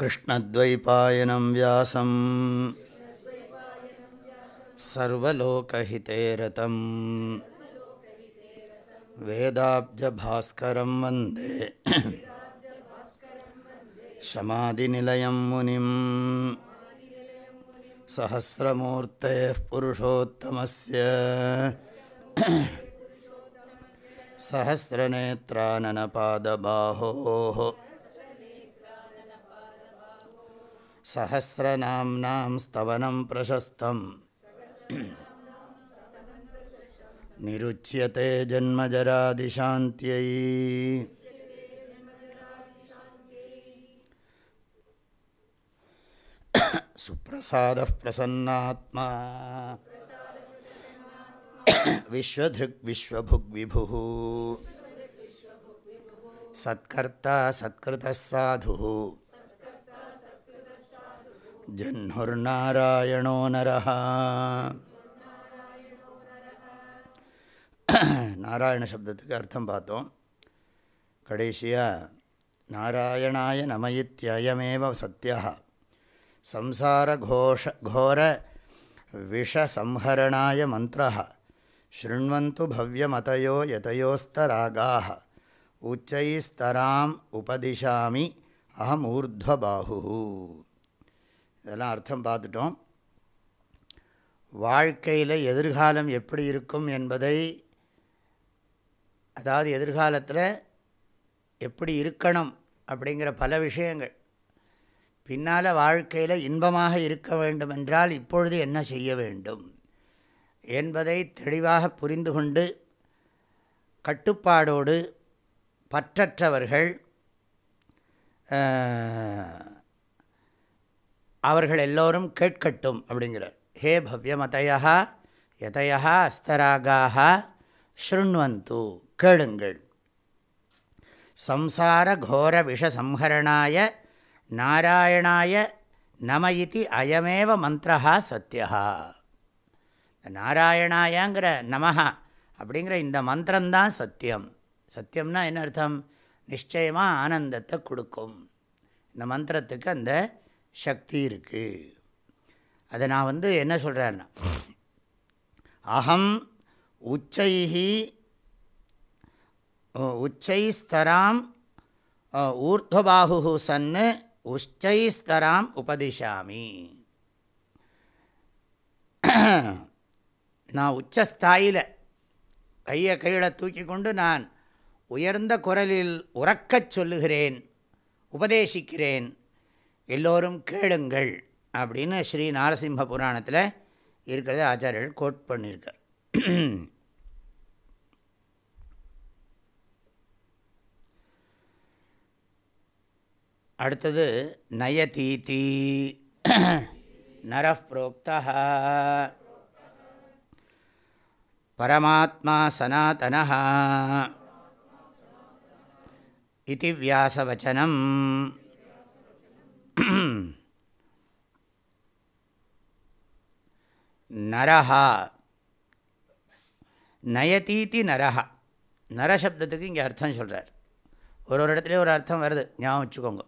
कृष्णद्वैपायनं व्यासं सर्वलोकहिते रतम् वेदाब्जभास्करं वन्दे शमादिनिलयं मुनिं सहस्रमूर्तेः पुरुषोत्तमस्य सहस्रनेत्राननपादबाहोः सहस्रनाम्नां स्तवनं प्रशस्तम्। निरुच्यते जन्मजरादिशान्त्यै। सुप्रसादः प्रसन्नात्मा। विश्वधृग्विश्वभुग्विभुः सत्कर्ता सत्कृतः साधुः। जह्नुर्नारायणो नरः நாராயண சப்தத்துக்கு அர்த்தம் பார்த்தோம் கடைசியாக நாராயணாய நமயித்யயமேவ சத்யா சம்சார கோஷ கோர விஷசம்ஹரணாய மந்திர शृण्वन्तु भव्यमतयो यतयोस्तरागाः உச்சைஸ்தராம் உபதிஷாமி அகம் ஊர்த்வபாஹு இதெல்லாம் அர்த்தம் பார்த்துட்டோம். வாழ்க்கையில் எதிர்காலம் எப்படி இருக்கும் என்பதை அதாவது எதிர்காலத்தில் எப்படி இருக்கணும் அப்படிங்கிற பல விஷயங்கள். பின்னால் வாழ்க்கையில் இன்பமாக இருக்க வேண்டும் என்றால் இப்பொழுது என்ன செய்ய வேண்டும் என்பதை தெளிவாக புரிந்து கொண்டு கட்டுப்பாடோடு பற்றற்றவர்கள் அவர்கள் எல்லோரும் கேட்கட்டும் அப்படிங்கிறார். ஹே பவ்யமதையா யதையா அஸ்தராகாக ஸ்ருண்வந்து கேளுங்கள். சம்சார கோர விஷசம்ஹரணாய நாராயணாய நம இது அயமேவ மந்திரா சத்யா நாராயணாயங்கிற நமஹா அப்படிங்கிற இந்த மந்திரம்தான் சத்தியம். சத்தியம்னா என்ன அர்த்தம்? நிச்சயமாக ஆனந்தத்தை கொடுக்கும். இந்த மந்திரத்துக்கு அந்த சக்தி இருக்குது அதை நான் வந்து என்ன சொல்கிறேன்னா அகம் உச்சைஹி உச்சைஸ்தராம் ஊர்துவாகு சன்னு உச்சைஸ்தராம் உபதிஷாமி. நான் உச்சஸ்தாயில் கையை கீழே தூக்கி கொண்டு நான் உயர்ந்த குரலில் உறக்கச் சொல்லுகிறேன் உபதேசிக்கிறேன் எல்லோரும் கேளுங்கள் அப்படின்னு ஸ்ரீ நாரசிம்ம புராணத்தில் இருக்கிறத ஆச்சாரியர்கள் கோட் பண்ணியிருக்கார். அடுத்தது நயதீதி நரப்ரோக்தா. பரமாத்மா சனாத்தனா இது வியாசவச்சனம். நரஹா நயதீதி நரஹா நரசப்தத்துக்கு இங்கே அர்த்தம் சொல்கிறார் ஒரு ஒரு இடத்துலையும் ஒரு அர்த்தம் வருது. ஞாபகம் வச்சுக்கோங்க.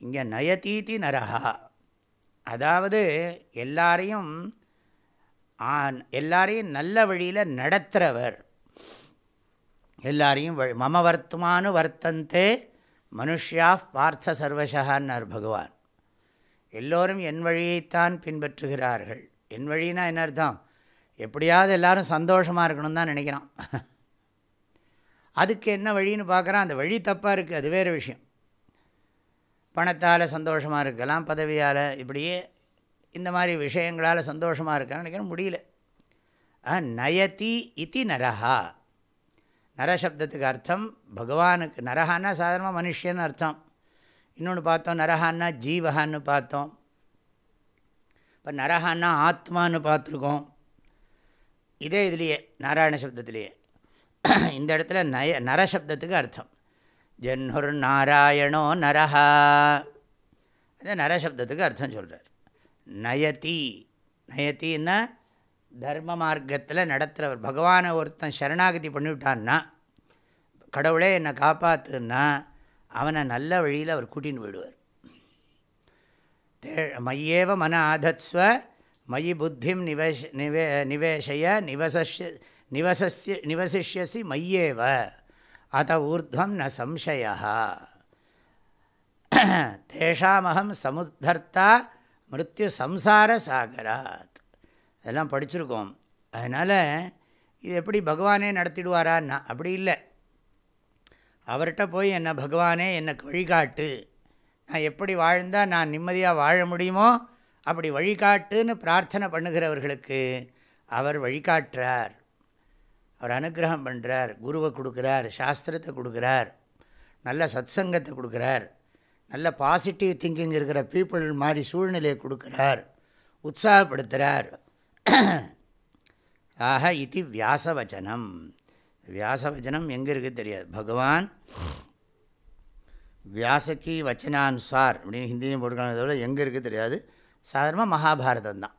இங்கே நயதீதி நரஹா. அதாவது எல்லாரையும் எல்லாரையும் நல்ல வழியில் நடத்துகிறவர் எல்லாரையும் வழி மம வர்த்தமானு வர்த்தந்தே மனுஷியா பார்த்த சர்வசகான்னார் பகவான். எல்லோரும் என் வழியைத்தான் பின்பற்றுகிறார்கள். என் வழினா என்ன அர்த்தம்? எப்படியாவது எல்லோரும் சந்தோஷமாக இருக்கணும் தான் நினைக்கிறான் அதுக்கு என்ன வழின்னு பார்க்குறான் அந்த வழி தப்பாக இருக்குது அது வேறு விஷயம். பணத்தால் சந்தோஷமாக இருக்கலாம் பதவியால் இப்படியே இந்த மாதிரி விஷயங்களால் சந்தோஷமாக இருக்கான்னு நினைக்கிறேன் முடியல. நயதி இத்தி நரஹா. நரசப்தத்துக்கு அர்த்தம் பகவானுக்கு நரஹான்னா சாதாரணமாக மனுஷன் அர்த்தம். இன்னொன்று பார்த்தோம் நரஹான்னா ஜீவகான்னு பார்த்தோம். இப்போ நரஹான்னா ஆத்மான்னு பார்த்துருக்கோம். இதே இதுலேயே நாராயண சப்தத்திலேயே. இந்த இடத்துல நய நரசப்தத்துக்கு அர்த்தம். ஜென்னுர் நாராயணோ நரஹா. அது நரசப்தத்துக்கு அர்த்தம் சொல்கிறார் நயதி. நயத்தின்னா தர்ம மார்க்கத்தில் நடத்துகிறவர் பகவானை ஒருத்தன் சரணாகதி பண்ணிவிட்டான்னா கடவுளே என்னை காப்பாற்றுன்னா அவனை நல்ல வழியில் அவர் கூட்டின்னு போயிடுவார். தே மையேவ மன ஆதத்ஸ்வ மயி புத்திம் நிவேஷ நிவே நிவேஷய நிவசஸ்ய நிவசஸ்ய நிவசிஷ்யசி மையேவ அத ஊர்துவம் ந சம்சய. தேஷாமகம் சமுத்தர்த்தா மிருத்யு சம்சார சாகராத். அதெல்லாம் படிச்சிருக்கோம். அதனால் இது எப்படி பகவானே நடத்திடுவாரான்னா அப்படி இல்லை. அவர்கிட்ட போய் என்னை பகவானே என்னை வழிகாட்டு. நான் எப்படி வாழ்ந்தால் நான் நிம்மதியாக வாழ முடியுமோ அப்படி வழிகாட்டுன்னு பிரார்த்தனை பண்ணுகிறவர்களுக்கு அவர் வழிகாட்டுறார். அவர் அனுகிரகம் பண்ணுறார் குருவை கொடுக்குறார். சாஸ்திரத்தை கொடுக்குறார். நல்ல சத்சங்கத்தை கொடுக்குறார். நல்ல பாசிட்டிவ் திங்கிங் இருக்கிற பீப்புள் மாதிரி சூழ்நிலையை கொடுக்குறார். உற்சாகப்படுத்துகிறார் ஆக இது வியாசவச்சனம். வியாசவச்சனம் எங்கே இருக்குது தெரியாது. பகவான் வியாசக்கி வச்சனானுசார் அப்படின்னு ஹிந்தியும் போட்டுக்கானதை விட எங்கே இருக்குது தெரியாது. சாதாரணமாக மகாபாரதம் தான்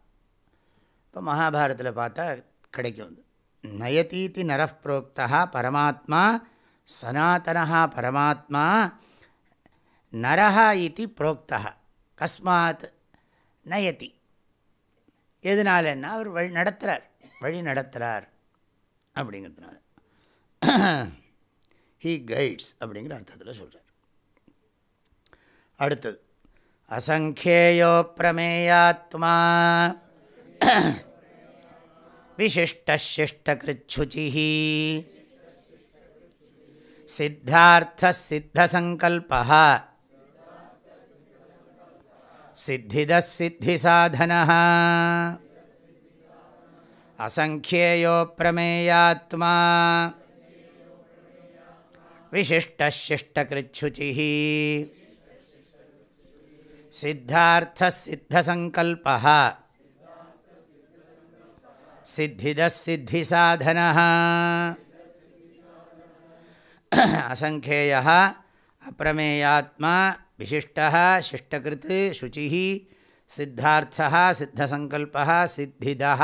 இப்போ மகாபாரதத்தில் பார்த்தா கிடைக்கும் அது. நயதீதி நரப்பிரோக்தா பரமாத்மா சனாத்தனா பரமாத்மா நரஹா இது புரோக்தா கஸ்மாத் நயதி. எதனாலன்னா அவர் வழி நடத்துகிறார் வழி நடத்துகிறார் அப்படிங்கிறதுனால. ஹீ கைட்ஸ் அப்படிங்கிற அர்த்தத்தில் சொல்கிறார் அடுத்தது. அசங்கேயோ பிரமேயாத்மா. விசிஷ்டிஷ்டகிருச்சுச்சி சித்தார்த்தசித்தசங்கல்பா सिद्धिदसिद्धिसाधनः असङ्ख्येयो प्रमेयात्मा विशिष्टशिष्टकृच्छुचिः सिद्धार्थसिद्धसङ्कल्पः सिद्धिदसिद्धिसाधनः असङ्ख्येयः अप्रमेयात्मा विशिष्टः शिष्टकृत् शुचिः सिद्धार्थः सिद्धसङ्कल्पः सिद्धिदः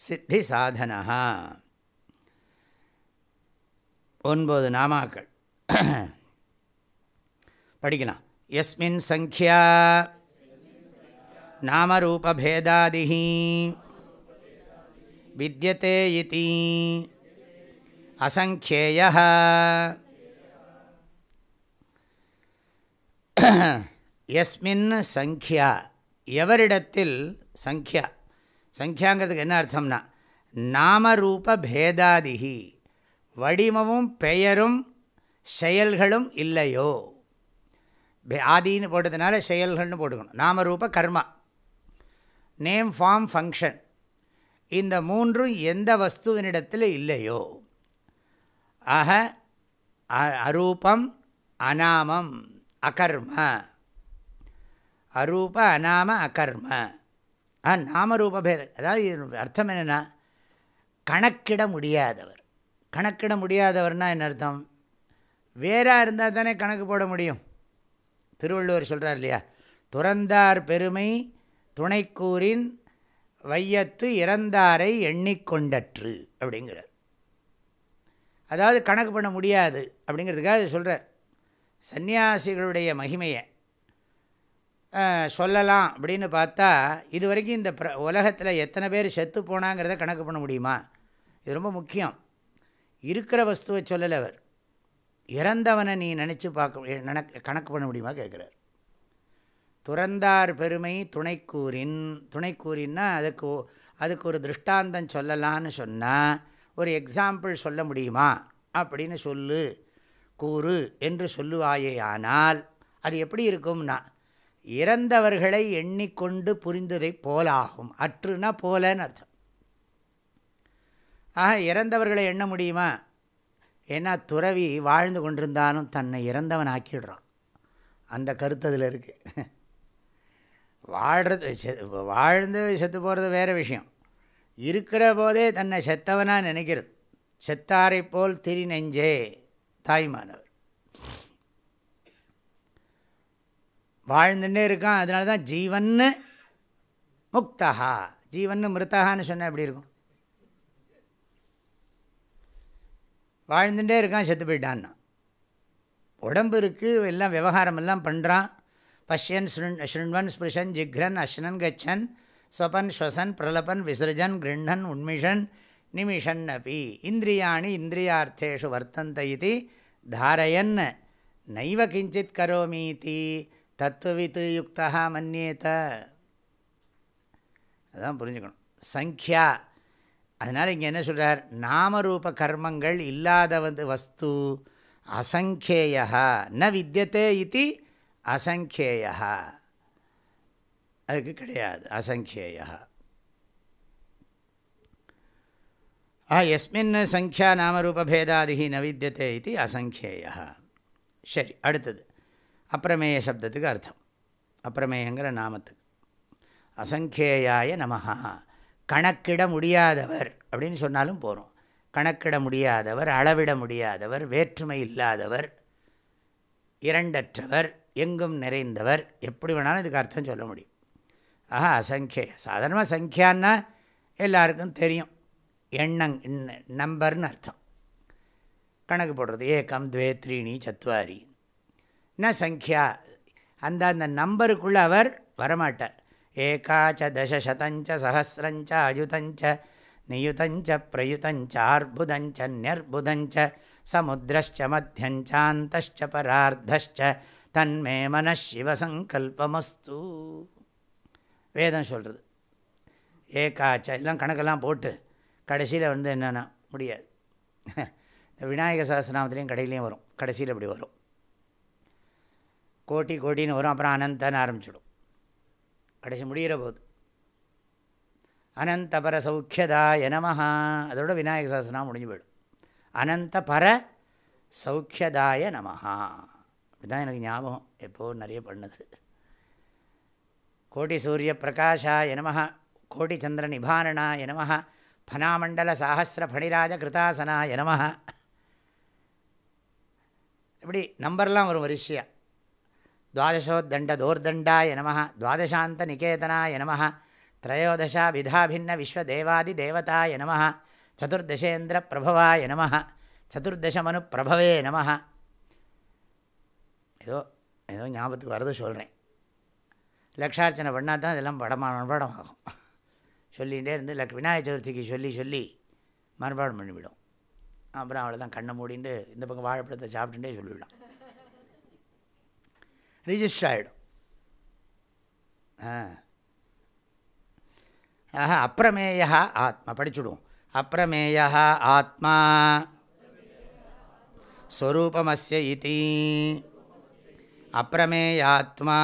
सिद्धिसाधनः ஒன்பது நாமாக்கள் படிக்கலாம் எஸ்மின் சங்கியா நாமரூபபேதாதிः வித்தியதே இதி அசங்கேயः எஸ்மின் சங்கியா. எவரிடத்தில் சங்கியா? சங்கியாங்கிறதுக்கு என்ன அர்த்தம்னா நாமரூப பேதாதிகி வடிமமும் பெயரும் செயல்களும் இல்லையோ? ஆதின்னு போட்டதுனால செயல்கள்னு போட்டுக்கணும். நாமரூப கர்மா. Name form function. இந்த மூன்றும் எந்த வஸ்துவினிடத்தில் இல்லையோ? ஆக அரூபம் அநாமம். அகர்ம. அரூப அநாம அகர்ம. ஆ நாமரூப அதாவது அர்த்தம் என்னென்னா கணக்கிட முடியாதவர். கணக்கிட முடியாதவர்னால் என்ன அர்த்தம்? வேறாக இருந்தால் தானே கணக்கு போட முடியும். திருவள்ளுவர் சொல்கிறார் இல்லையா? துறந்தார் பெருமை துணைக்கூறின் வையத்து இறந்தாரை எண்ணிக்கொண்டற்று அப்படிங்கிறார். அதாவது கணக்கு பண்ண முடியாது அப்படிங்கிறதுக்காக சொல்கிறார் சன்னியாசிகளுடைய மகிமையை சொல்லலாம் அப்படின்னு பார்த்தா இது வரைக்கும் இந்த பிர உலகத்தில் எத்தனை பேர் செத்து போனாங்கிறத கணக்கு பண்ண முடியுமா? இது ரொம்ப முக்கியம். இருக்கிற வஸ்துவை சொல்லலை அவர். இறந்தவனை நீ நினச்சி பார்க்க நினக் கணக்கு பண்ண முடியுமா கேட்குறார் துறந்தார் பெருமை துணைக்கூறின் துணைக்கூறின்னா அதுக்கு அதுக்கு ஒரு திருஷ்டாந்தம் சொல்லலான்னு சொன்னால் ஒரு எக்ஸாம்பிள் சொல்ல முடியுமா? அப்படின்னு சொல்லு. கூறு என்று சொல்லுவாயே ஆனால் அது எப்படி இருக்கும்னா இறந்தவர்களை எண்ணிக்கொண்டு புரிந்ததை போலாகும். அற்றுனா போலன்னு அர்த்தம். ஆக இறந்தவர்களை எண்ண முடியுமா? ஏன்னா துறவி வாழ்ந்து கொண்டிருந்தாலும் தன்னை இறந்தவன் ஆக்கிடுறான் அந்த கருத்து அதில் இருக்குது வாழ்கிறது செ வாழ்ந்து செத்து போகிறது வேறு விஷயம். இருக்கிற போதே தன்னை செத்தவனாக நினைக்கிறது. செத்தாரை போல் திரி நெஞ்சே தாய்மானவர். வாழ்ந்துட்டே இருக்கான் அதனால தான் ஜீவன்னு முக்தஹா. ஜீவன்னு மிருத்தகான்னு சொன்னால் எப்படி இருக்கும்? வாழ்ந்துட்டே இருக்கான் செத்து போயிட்டான்னா. உடம்பு இருக்குது எல்லாம் விவகாரம் எல்லாம் பண்ணுறான் பஷ்யன் ஸ்ருண் ஸ்ருண்வன் ஸ்பிருஷன் ஜிக்ரன் அஷ்னன் கச்சன் ஸ்வபன் ஸ்வசன் பிரலபன் விசர்ஜன் கிருண்ணன் உண்மிஷன் நிமிஷன் அப்பி இந்திரியாணி இந்திரியார்த்தேஷு வர்த்தந்த இது தாரயன் நைவ கிஞ்சித் கரோமீதி தத்துவித்து யுக்தா மன்னியேத அதான் புரிஞ்சுக்கணும். சங்கியா அதனால் இங்கே என்ன சொல்கிறார் நாமரூப கர்மங்கள் இல்லாத வந்து வஸ்து அசங்கேயா ந வித்தியத்தே இது அசங்கேயா அதுக்கு கிடையாது. அசங்கேயா ஆ எஸ்மின் சங்கியா நாமரூபேதாதிகி ந இது அசங்கேயா சரி அடுத்தது அப்பிரமேய சப்தத்துக்கு அர்த்தம் அப்பிரமேயங்கிற நாமத்துக்கு அசங்கேயாய நமஹா கணக்கிட முடியாதவர் அப்படின்னு சொன்னாலும் போகிறோம் கணக்கிட முடியாதவர் அளவிட முடியாதவர் வேற்றுமை இல்லாதவர் இரண்டற்றவர் எங்கும் நிறைந்தவர் எப்படி வேணாலும் இதுக்கு அர்த்தம் சொல்ல முடியும். ஆஹா அசங்கேய. சாதாரணமாக சங்கியான்னா எல்லாருக்கும் தெரியும். எண்ணங் நம்பர்னு அர்த்தம். கணக்கு போடுறது ஏக்கம் துவே த்ரீணி சத்வாரி. ந சங்கியா அந்த அந்த நம்பருக்குள்ளே அவர் வரமாட்டார். ஏகாச்ச தசசதஞ்ச சஹசிரஞ்ச அயுதஞ்ச நியுதஞ்ச பிரயுதஞ்ச அர்புதஞ்ச நியர்புதஞ்ச சமுத்திரச்ச மத்தியஞ்சாந்தச்ச பரார்த்தஷ்ச தன்மே மனசிவசங்கல்பமஸ்து வேதம் சொல்கிறது ஏகாச்ச எல்லாம் கணக்கெல்லாம் போட்டு கடைசியில் வந்து என்னென்னா முடியாது. இந்த விநாயக சாஸ்திரநாமத்துலேயும் கடையிலையும் வரும். கடைசியில் இப்படி வரும். கோட்டி கோட்டின்னு வரும் அப்புறம் அனந்தன்னு ஆரம்பிச்சிடும். கடைசி முடிகிற போது. அனந்த பர சௌக்கியதாய நமஹா. அதோட விநாயக சாஸ்திரம் முடிஞ்சு போயிடும். அனந்த பர சௌக்கியதாய நமஹா. இப்படிதான் எனக்கு ஞாபகம் எப்போது நிறைய பண்ணது. கோட்டி சூரிய பிரகாஷாய எனமஹா கோட்டி சந்திர நிபாரணாய நமஹ. ஃபனாமண்டல சாகசிர ஃபணிராஜ கிருதாசனாய நமஹ இப்படி நம்பர்லாம் வரும் வரிசையாக துவாதசோத்தண்ட தோர்தண்டாய நம துவாதசாந்த நிகேதனாய நம திரையோதசா விதாபின்ன விஸ்வதேவாதி தேவதாய நம சதுர்தசேந்திர பிரபவாய நம சதுர்தசமனு பிரபவே நம. ஏதோ ஏதோ ஞாபகத்துக்கு வரது சொல்கிறேன் லக்ஷார்ச்சனை பண்ணால் தான் இதெல்லாம் படமான படமாகும். சொல்லிகிட்டே இருந்து லக் விநாயக சதுர்த்திக்கு சொல்லி சொல்லி மனப்பாடம் பண்ணிவிடும். அப்புறம் அவ்வளோதான் கண்ணை மூடிட்டு இந்த பக்கம் வாழைப்பழத்தை சாப்பிட்டுட்டே சொல்லிவிடலாம். ரிஜிஸ்டர் ஆகிடும் ஆஹா அப்பிரமேயா ஆத்மா. படிச்சுடுவோம். அப்பிரமேயா ஆத்மா. ஸ்வரூபமஸ்ய இதி. அப்பிரமேயாத்மா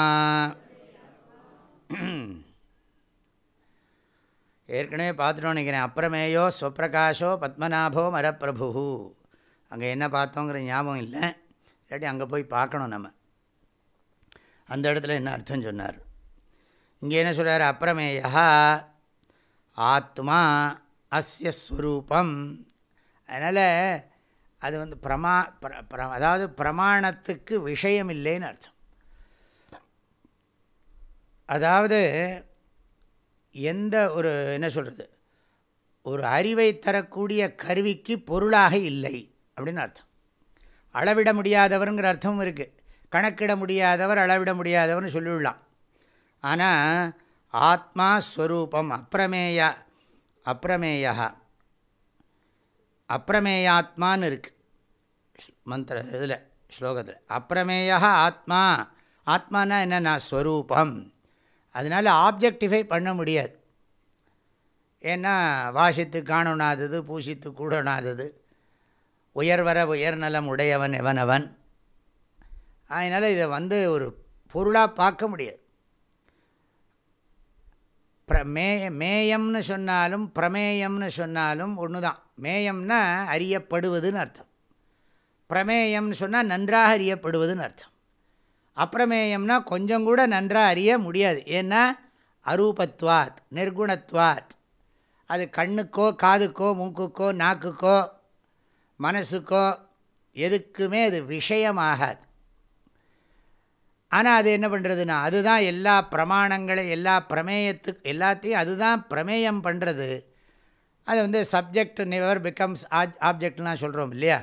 ஏற்கனவே பார்த்துட்டோம் நினைக்கிறேன். அப்பிரமேயோ ஸ்வப்பிரகாஷோ பத்மநாபோ மரப்பிரபு அங்கே என்ன பார்த்தோங்கிற ஞாபகம் இல்லை. இல்லாட்டி அங்கே போய் பார்க்கணும் நம்ம. அந்த இடத்துல என்ன அர்த்தம் சொன்னார்? இங்கே என்ன சொல்கிறார் அப்பிரமேயா ஆத்மா அஸ்ய ஸ்வரூபம். அதனால் அது வந்து பிரமா அதாவது பிரமாணத்துக்கு விஷயம் இல்லைன்னு அர்த்தம். அதாவது எந்த ஒரு என்ன சொல்கிறது ஒரு அறிவை தரக்கூடிய கருவிக்கு பொருளாக இல்லை அப்படின்னு அர்த்தம். அளவிட முடியாதவருங்கிற அர்த்தமும் இருக்குது கணக்கிட முடியாதவர் அளவிட முடியாதவர்னு சொல்லிவிடலாம் ஆனால் ஆத்மா ஸ்வரூபம் அப்பிரமேய அப்பிரமேயா அப்பிரமேயாத்மான்னு இருக்குது மந்திர இதில் ஸ்லோகத்தில். அப்பிரமேயா ஆத்மா. ஆத்மானா என்னென்னா ஸ்வரூபம். அதனால் ஆப்ஜெக்டிஃபை பண்ண முடியாது. ஏன்னா வாசித்து காணொணாதது பூசித்து கூடணாதது உயர்வர உயர்நலம் உடையவன் எவனவன். அதனால் இதை வந்து ஒரு பொருளாக பார்க்க முடியாது. பிர மே மேயம்னு சொன்னாலும் பிரமேயம்னு சொன்னாலும் ஒன்று தான் மேயம்னா அறியப்படுவதுன்னு அர்த்தம். பிரமேயம்னு சொன்னால் நன்றாக அறியப்படுவதுன்னு அர்த்தம். அப்பிரமேயம்னா கொஞ்சம் கூட நன்றாக அறிய முடியாது. ஏன்னா அரூபத்வாத் நிர்குணத்வாத். அது கண்ணுக்கோ காதுக்கோ மூக்குக்கோ நாக்குக்கோ மனசுக்கோ எதுக்குமே அது விஷயமாகாது. ஆனால் அது என்ன பண்ணுறதுன்னா அதுதான் எல்லா பிரமாணங்களை எல்லா பிரமேயத்துக்கு எல்லாத்தையும் அதுதான் பிரமேயம் பண்ணுறது அது வந்து சப்ஜெக்ட் நெவர் பிகம்ஸ் ஆப்ஜெக்ட்லாம் சொல்கிறோம் இல்லையா?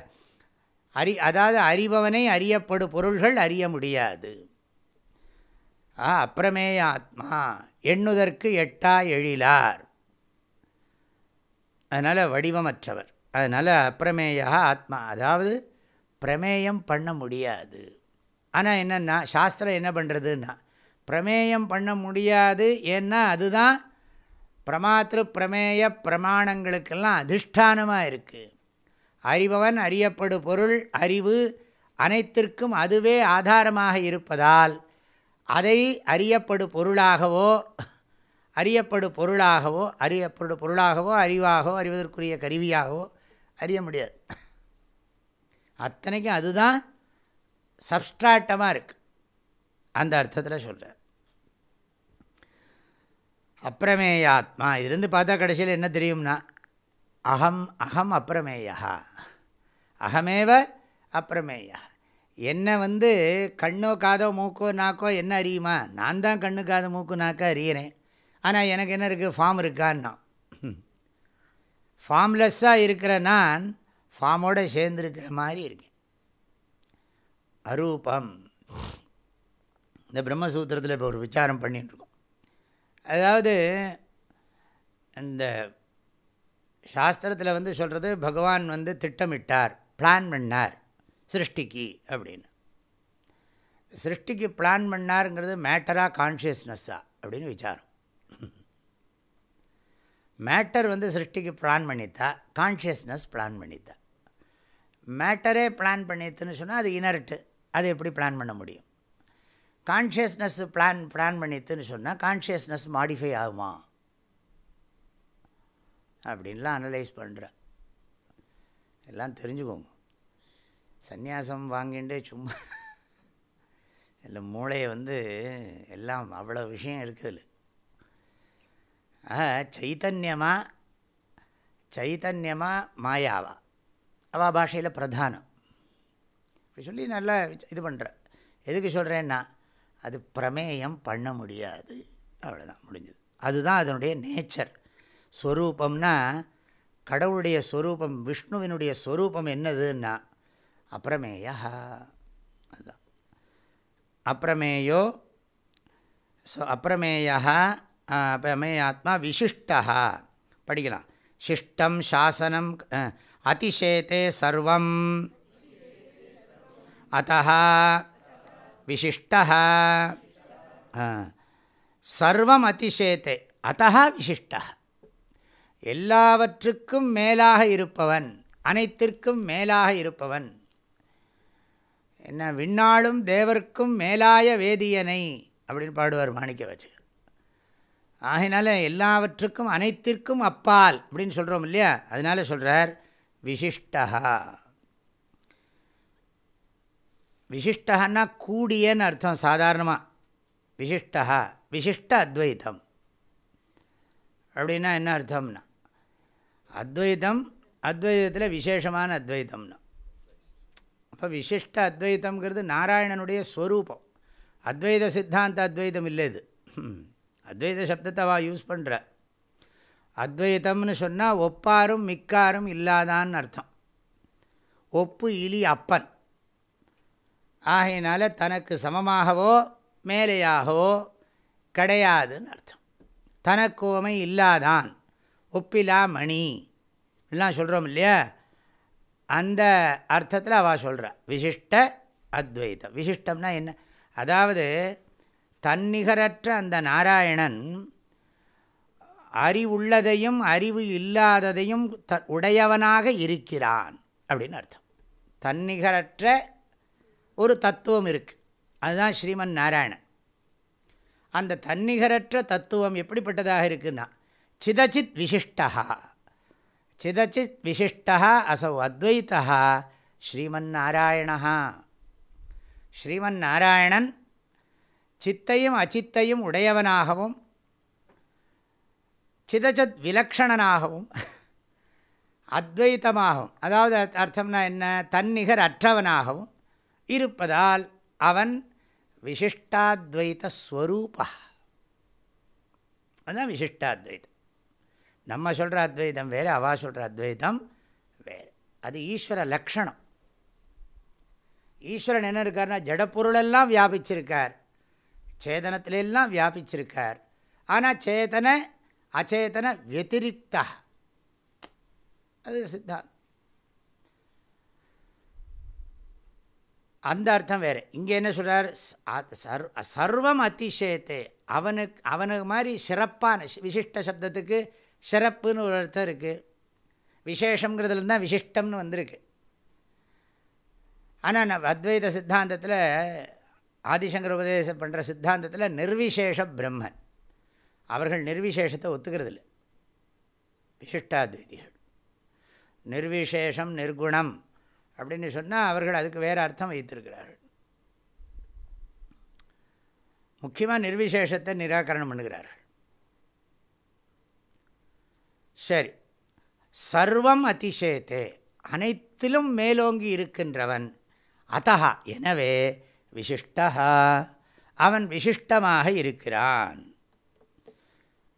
அறி அதாவது அறிபவனை அறியப்படு பொருள்கள் அறிய முடியாது. ஆ அப்புறமேய ஆத்மா எண்ணுதற்கு எட்டா எழிலார். அதனால் வடிவமற்றவர். அதனால் அப்பிரமேயா ஆத்மா அதாவது பிரமேயம் பண்ண முடியாது. ஆனால் என்னென்னா சாஸ்திரம் என்ன பண்ணுறதுன்னா பிரமேயம் பண்ண முடியாது ஏன்னா அதுதான் பிரமாத்திரு பிரமேய பிரமாணங்களுக்கெல்லாம் அதிஷ்டானமாக இருக்குது அறிபவன் அறியப்படு பொருள் அறிவு அனைத்திற்கும் அதுவே ஆதாரமாக இருப்பதால் அதை அறியப்படு பொருளாகவோ அறியப்படு பொருளாகவோ அறியப்படு பொருளாகவோ அறிவாகவோ அறிவதற்குரிய கருவியாகவோ அறிய முடியாது. அத்தனைக்கும் அதுதான் சப்ஸ்ட்ராட்டமாக இருக்குது அந்த அர்த்தத்தில் சொல்கிறார் அப்பிரமேயாத்மா இதுலேருந்து பார்த்தா கடைசியில் என்ன தெரியும்னா அகம் அகம் அப்பிரமேயா அகமேவ அப்பிரமேயா என்ன வந்து கண்ணோ காதோ மூக்கோ நாக்கோ என்ன அறியுமா? நான் தான் கண்ணு காதோ மூக்கு நாக்கோ அறியிறேன். ஆனால் எனக்கு என்ன இருக்குது ஃபார்ம் இருக்கான்னா. ஃபார்ம்லெஸ்ஸாக இருக்கிற நான் ஃபார்மோடு சேர்ந்துருக்கிற மாதிரி இருக்கேன். அரூபம். இந்த பிரம்மசூத்திரத்தில் இப்போ ஒரு விசாரம் பண்ணிட்டுருக்கோம். அதாவது இந்த சாஸ்திரத்தில் வந்து சொல்கிறது பகவான் வந்து திட்டமிட்டார். பிளான் பண்ணார் சிருஷ்டிக்கு அப்படின்னு. சிருஷ்டிக்கு பிளான் பண்ணாருங்கிறது மேட்டராக கான்ஷியஸ்னஸ்ஸா அப்படின்னு விசாரம். மேட்டர் வந்து சிருஷ்டிக்கு பிளான் பண்ணித்தா கான்ஷியஸ்னஸ் பிளான் பண்ணித்தா. மேட்டரே பிளான் பண்ணித்துன்னு சொன்னால் அது இனர்ட்டு அது எப்படி பிளான் பண்ண முடியும்? கான்ஷியஸ்னஸ் பிளான் பிளான் பண்ணித்துன்னு சொன்னால் கான்ஷியஸ்னஸ் மாடிஃபை ஆகுமா? அப்படின்லாம் அனலைஸ் பண்ணுறேன் எல்லாம் தெரிஞ்சுக்கோங்க சந்நியாசம் வாங்கிட்டு சும்மா இல்லை மூளையை வந்து எல்லாம் அவ்வளோ விஷயம் இருக்குது சைத்தன்யமாக சைத்தன்யமாக மாயாவா அவள் பாஷையில் பிரதானம் இப்படி சொல்லி நல்லா இது பண்ணுற எதுக்கு சொல்கிறேன்னா அது பிரமேயம் பண்ண முடியாது அவ்வளோதான் முடிஞ்சது அதுதான் அதனுடைய நேச்சர் ஸ்வரூபம்னா கடவுளுடைய ஸ்வரூபம் விஷ்ணுவினுடைய ஸ்வரூபம் என்னதுன்னா அப்பிரமேயா அதுதான் அப்பிரமேயோ ஸோ அப்பிரமேயா பிரமேயாத்மா விசிஷ்டா. படிக்கலாம். சிஷ்டம் சாசனம் அதிசேத்தே சர்வம். அத்த விசிஷ்ட. சர்வம் அதிசேத்தே அத்த விசிஷ்ட. எல்லாவற்றுக்கும் மேலாக இருப்பவன் அனைத்திற்கும் மேலாக இருப்பவன். என்ன விண்ணாளும் தேவர்க்கும் மேலாய வேதியனை அப்படின்னு பாடுவார் மாணிக்க வச்சு ஆகினால எல்லாவற்றுக்கும் அனைத்திற்கும் அப்பால் அப்படின்னு சொல்கிறோம் இல்லையா? அதனால சொல்கிறார் விசிஷ்டா விசிஷ்டகன்னா கூடியன்னு அர்த்தம் சாதாரணமாக விசிஷ்டா விசிஷ்ட அத்வைத்தம் அப்படின்னா என்ன அர்த்தம்னா அத்வைதம் அத்வைதத்தில் விசேஷமான அத்வைதம்னு. அப்போ விசிஷ்ட அத்வைத்தம்ங்கிறது நாராயணனுடைய ஸ்வரூபம். அத்வைத சித்தாந்த அத்வைதம் இல்லை இது. அத்வைத சப்தத்தை அவள் யூஸ் பண்ணுற அத்வைத்தம்னு சொன்னால் ஒப்பாரும் மிக்காரும் இல்லாதான்னு அர்த்தம். ஒப்பு இலி அப்பன். ஆகையினால தனக்கு சமமாகவோ மேலேயாகவோ கிடையாதுன்னு அர்த்தம். தனக்கோமை இல்லாதான். ஒப்பிலா மணி. எல்லாம் சொல்கிறோம் இல்லையா? அந்த அர்த்தத்தில் அவள் சொல்கிறா விசிஷ்ட அத்வைத்தம் விசிஷ்டம்னா என்ன? அதாவது தன்னிகரற்ற அந்த நாராயணன் அறிவுள்ளதையும் அறிவு இல்லாததையும் த உடையவனாக இருக்கிறான் அப்படின்னு அர்த்தம். தன்னிகரற்ற ஒரு தத்துவம் இருக்குது அதுதான் ஸ்ரீமன் நாராயணன். அந்த தன்னிகரற்ற தத்துவம் எப்படிப்பட்டதாக இருக்குன்னா சிதச்சித் விசிஷ்டா சிதச்சித் விசிஷ்டா அசௌ அத்வைத்தா ஸ்ரீமன் நாராயணா ஸ்ரீமன் நாராயணன் சித்தையும் அச்சித்தையும் உடையவனாகவும் சிதச்சத் விலக்ஷணனாகவும் அத்வைத்தமாகவும் அதாவது அர்த்தம்னா என்ன? தன்னிகர் அற்றவனாகவும் இருப்பதால் அவன் விசிஷ்டாத்வைத்த ஸ்வரூபா அதுதான் விசிஷ்டாத்வைத்தம். நம்ம சொல்கிற அத்வைதம் வேறு அவா சொல்கிற அத்வைதம் வேறு. அது ஈஸ்வர லக்ஷணம். ஈஸ்வரன் என்ன இருக்கார்னா ஜடப்பொருளெல்லாம் வியாபிச்சிருக்கார். சேதனத்திலெல்லாம் வியாபிச்சிருக்கார். ஆனால் சேதன அச்சேதன வத்திரிக்தா. அது சித்தாந்தம். அந்த அர்த்தம் வேறு. இங்கே என்ன சொல்கிறார் சர் சர்வம் அத்திசயத்தை அவனுக்கு அவனுக்கு மாதிரி சிறப்பான விசிஷ்ட சப்தத்துக்கு சிறப்புன்னு ஒரு அர்த்தம் இருக்குது விசேஷங்கிறதுல தான் விசிஷ்டம்னு வந்திருக்கு. ஆனால் நான் அத்வைத சித்தாந்தத்தில் ஆதிசங்கர் உபதேசம் பண்ணுற சித்தாந்தத்தில் நிர்விசேஷ பிரம்மன். அவர்கள் நிர்விசேஷத்தை ஒத்துக்கிறதில்ல. விசிஷ்டாத்வைதிகள். நிர்விசேஷம் நிர்குணம் அப்படின்னு சொன்னால் அவர்கள் அதுக்கு வேறு அர்த்தம் வைத்திருக்கிறார்கள். முக்கியமாக நிர்விசேஷத்தை நிராகரணம் பண்ணுகிறார்கள். சரி. சர்வம் அதிசயத்தே அனைத்திலும் மேலோங்கி இருக்கின்றவன். அத்தா எனவே விசிஷ்டா அவன் விசிஷ்டமாக இருக்கிறான்.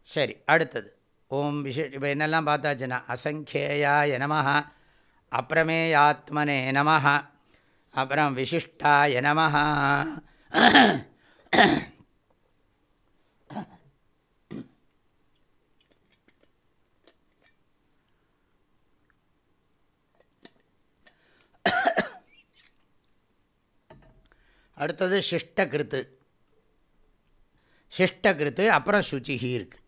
சரி அடுத்தது. ஓம் விஷ இப்போ என்னெல்லாம் பார்த்தாச்சுன்னா அசங்கேயாய நம அப்பிரமேயாத்மனே நம அப்புறம் விசிஷ்டாய நம அடுத்தது சிஷ்டகிருத்து. சிஷ்டகிருத்து அப்புறம் சுச்சிஹி இருக்கு.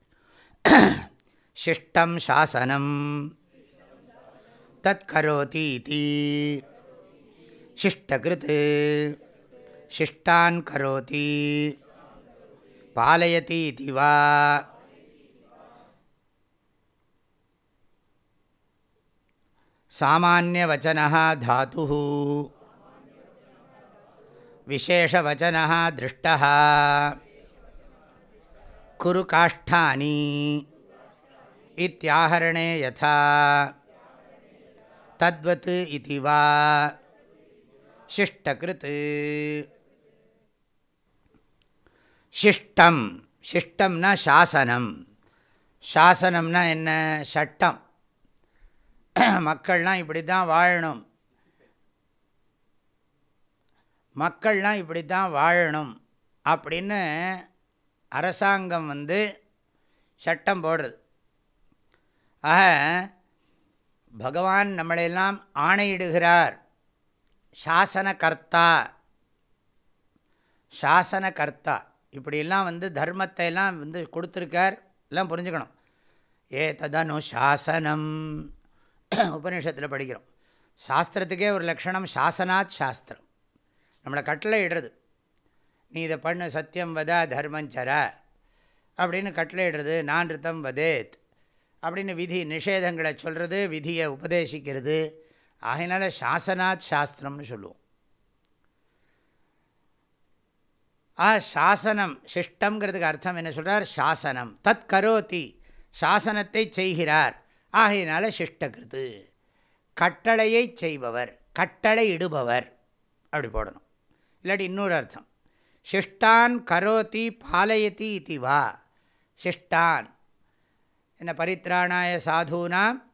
சிஷ்டம் சாசனம். தத் கரோதி இதி சிஷ்டகிருத் சிஷ்டான் கரோதி. பாலயதி இதி வா சாமானியவச்சன தாத்து விசேஷவச்சனः திருஷ்டः குரு காஷ்டானி இத்தியாகரணே யதா தத்வத் இது வா சிஷ்டகிருத் சிஷ்டம் சிஷ்டம்னா சாசனம் சாசனம்னா என்ன? சட்டம் மக்கள்லாம் இப்படி தான் வாழணும். மக்கள்லாம் இப்படி தான் வாழணும் அப்படின்னு அரசாங்கம் வந்து சட்டம் போடுறது. ஆக பகவான் நம்மளையெல்லாம் ஆணையிடுகிறார். சாசனகர்த்தா. சாசனகர்த்தா. இப்படியெல்லாம் வந்து தர்மத்தை எல்லாம் வந்து கொடுத்துருக்கார். எல்லாம் புரிஞ்சுக்கணும். ஏ ததனு சாசனம். உபநிஷத்தில் படிக்கிறோம். சாஸ்திரத்துக்கே ஒரு லக்ஷணம் சாசனாத் சாஸ்திரம். நம்மளை கட்டளை இடுறது நீ இதை பண்ணு சத்தியம் வதா தர்மஞ்சர அப்படின்னு கட்டளை இடுறது நான் ரித்தம் வதேத். அப்படின்னு விதி நிஷேதங்களை சொல்கிறது விதியை உபதேசிக்கிறது. ஆகினால சாசனாத் சாஸ்திரம்னு சொல்லுவோம். ஆ சாசனம் சிஷ்டங்கிறதுக்கு அர்த்தம் என்ன சொல்கிறார் சாசனம். தத் கரோதி சாசனத்தை செய்கிறார். ஆகையினால சிஷ்டகிருது கட்டளையை செய்பவர் கட்டளை இடுபவர் அப்படி போடணும். இல்லாட்டி இன்னொரு அர்த்தம். சிஷ்டான் கரோதி பாலயதி இது வா சிஷ்டான் என்ன பரித்ராணாய சாதூனாம்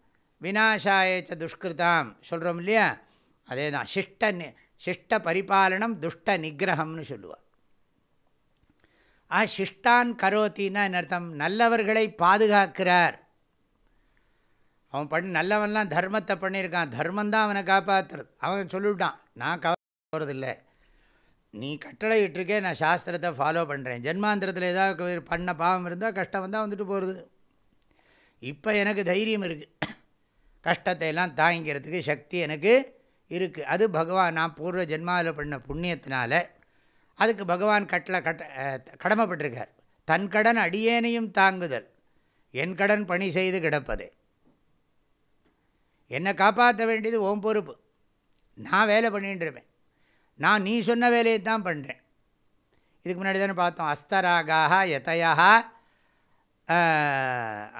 விநாசாய ச துஷ்கிருதாம் சொல்கிறோம் இல்லையா? அதே தான் சிஷ்ட சிஷ்ட பரிபாலனம் துஷ்ட நிகிரகம்னு சொல்லுவாள் ஆ சிஷ்டான் கரோத்தின்னா என்ன அர்த்தம்? நல்லவர்களை பாதுகாக்கிறார். அவன் பண்ணி நல்லவன்லாம் தர்மத்தை பண்ணியிருக்கான். தர்மந்தான் அவனை காப்பாற்றுறது அவன் சொல்லிவிட்டான். நான் கவலை போகிறதில்லை நீ கட்டளை இட்டிருக்கே நான் சாஸ்திரத்தை ஃபாலோ பண்ணுறேன் ஜென்மாந்திரத்தில் ஏதாவது பண்ண பாவம் இருந்தால் கஷ்டம் வந்தால் வந்துட்டு போகிறது இப்போ எனக்கு தைரியம் இருக்குது கஷ்டத்தை எல்லாம் தாங்கிக்கிறதுக்கு சக்தி எனக்கு இருக்குது அது பகவான் நான் பூர்வ ஜென்மாவில் பண்ண புண்ணியத்தினால அதுக்கு பகவான் கட்டளை கட்ட கடமைப்பட்டிருக்கார். தன் கடன் அடியேனையும் தாங்குதல். என் கடன் பணி செய்து கிடப்பது. என்னை காப்பாற்ற வேண்டியது ஓம் பொறுப்பு. நான் வேலை பண்ணிகிட்டு நான் நீ சொன்ன வேலையை தான் பண்ணுறேன் இதுக்கு முன்னாடி தானே பார்த்தோம். அஸ்தராகாக எதையா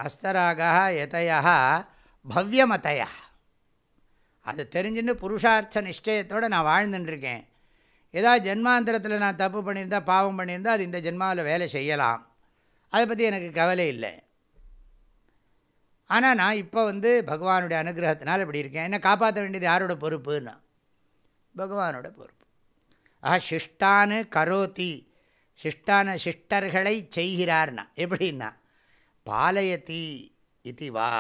அஸ்தராகாக எதையா பவ்யமதையா அது தெரிஞ்சுன்னு புருஷார்த்த நிச்சயத்தோடு நான் வாழ்ந்துட்டுருக்கேன் ஏதாவது ஜென்மாந்திரத்தில் நான் தப்பு பண்ணியிருந்தால் பாவம் பண்ணியிருந்தால் அது இந்த ஜென்மாவில் வேலை செய்யலாம். அதை பற்றி எனக்கு கவலை இல்லை. ஆனால் நான் இப்போ வந்து பகவானுடைய அனுகிரகத்தினால் இப்படி இருக்கேன். என்ன காப்பாற்ற வேண்டியது யாரோட பொறுப்புன்னா பகவானோட பொறுப்பு. ஆஹா சிஷ்டானு கரோத்தி சிஷ்டான சிஷ்டர்களை செய்கிறார்னா எப்படின்னா பாலயதி இது வா.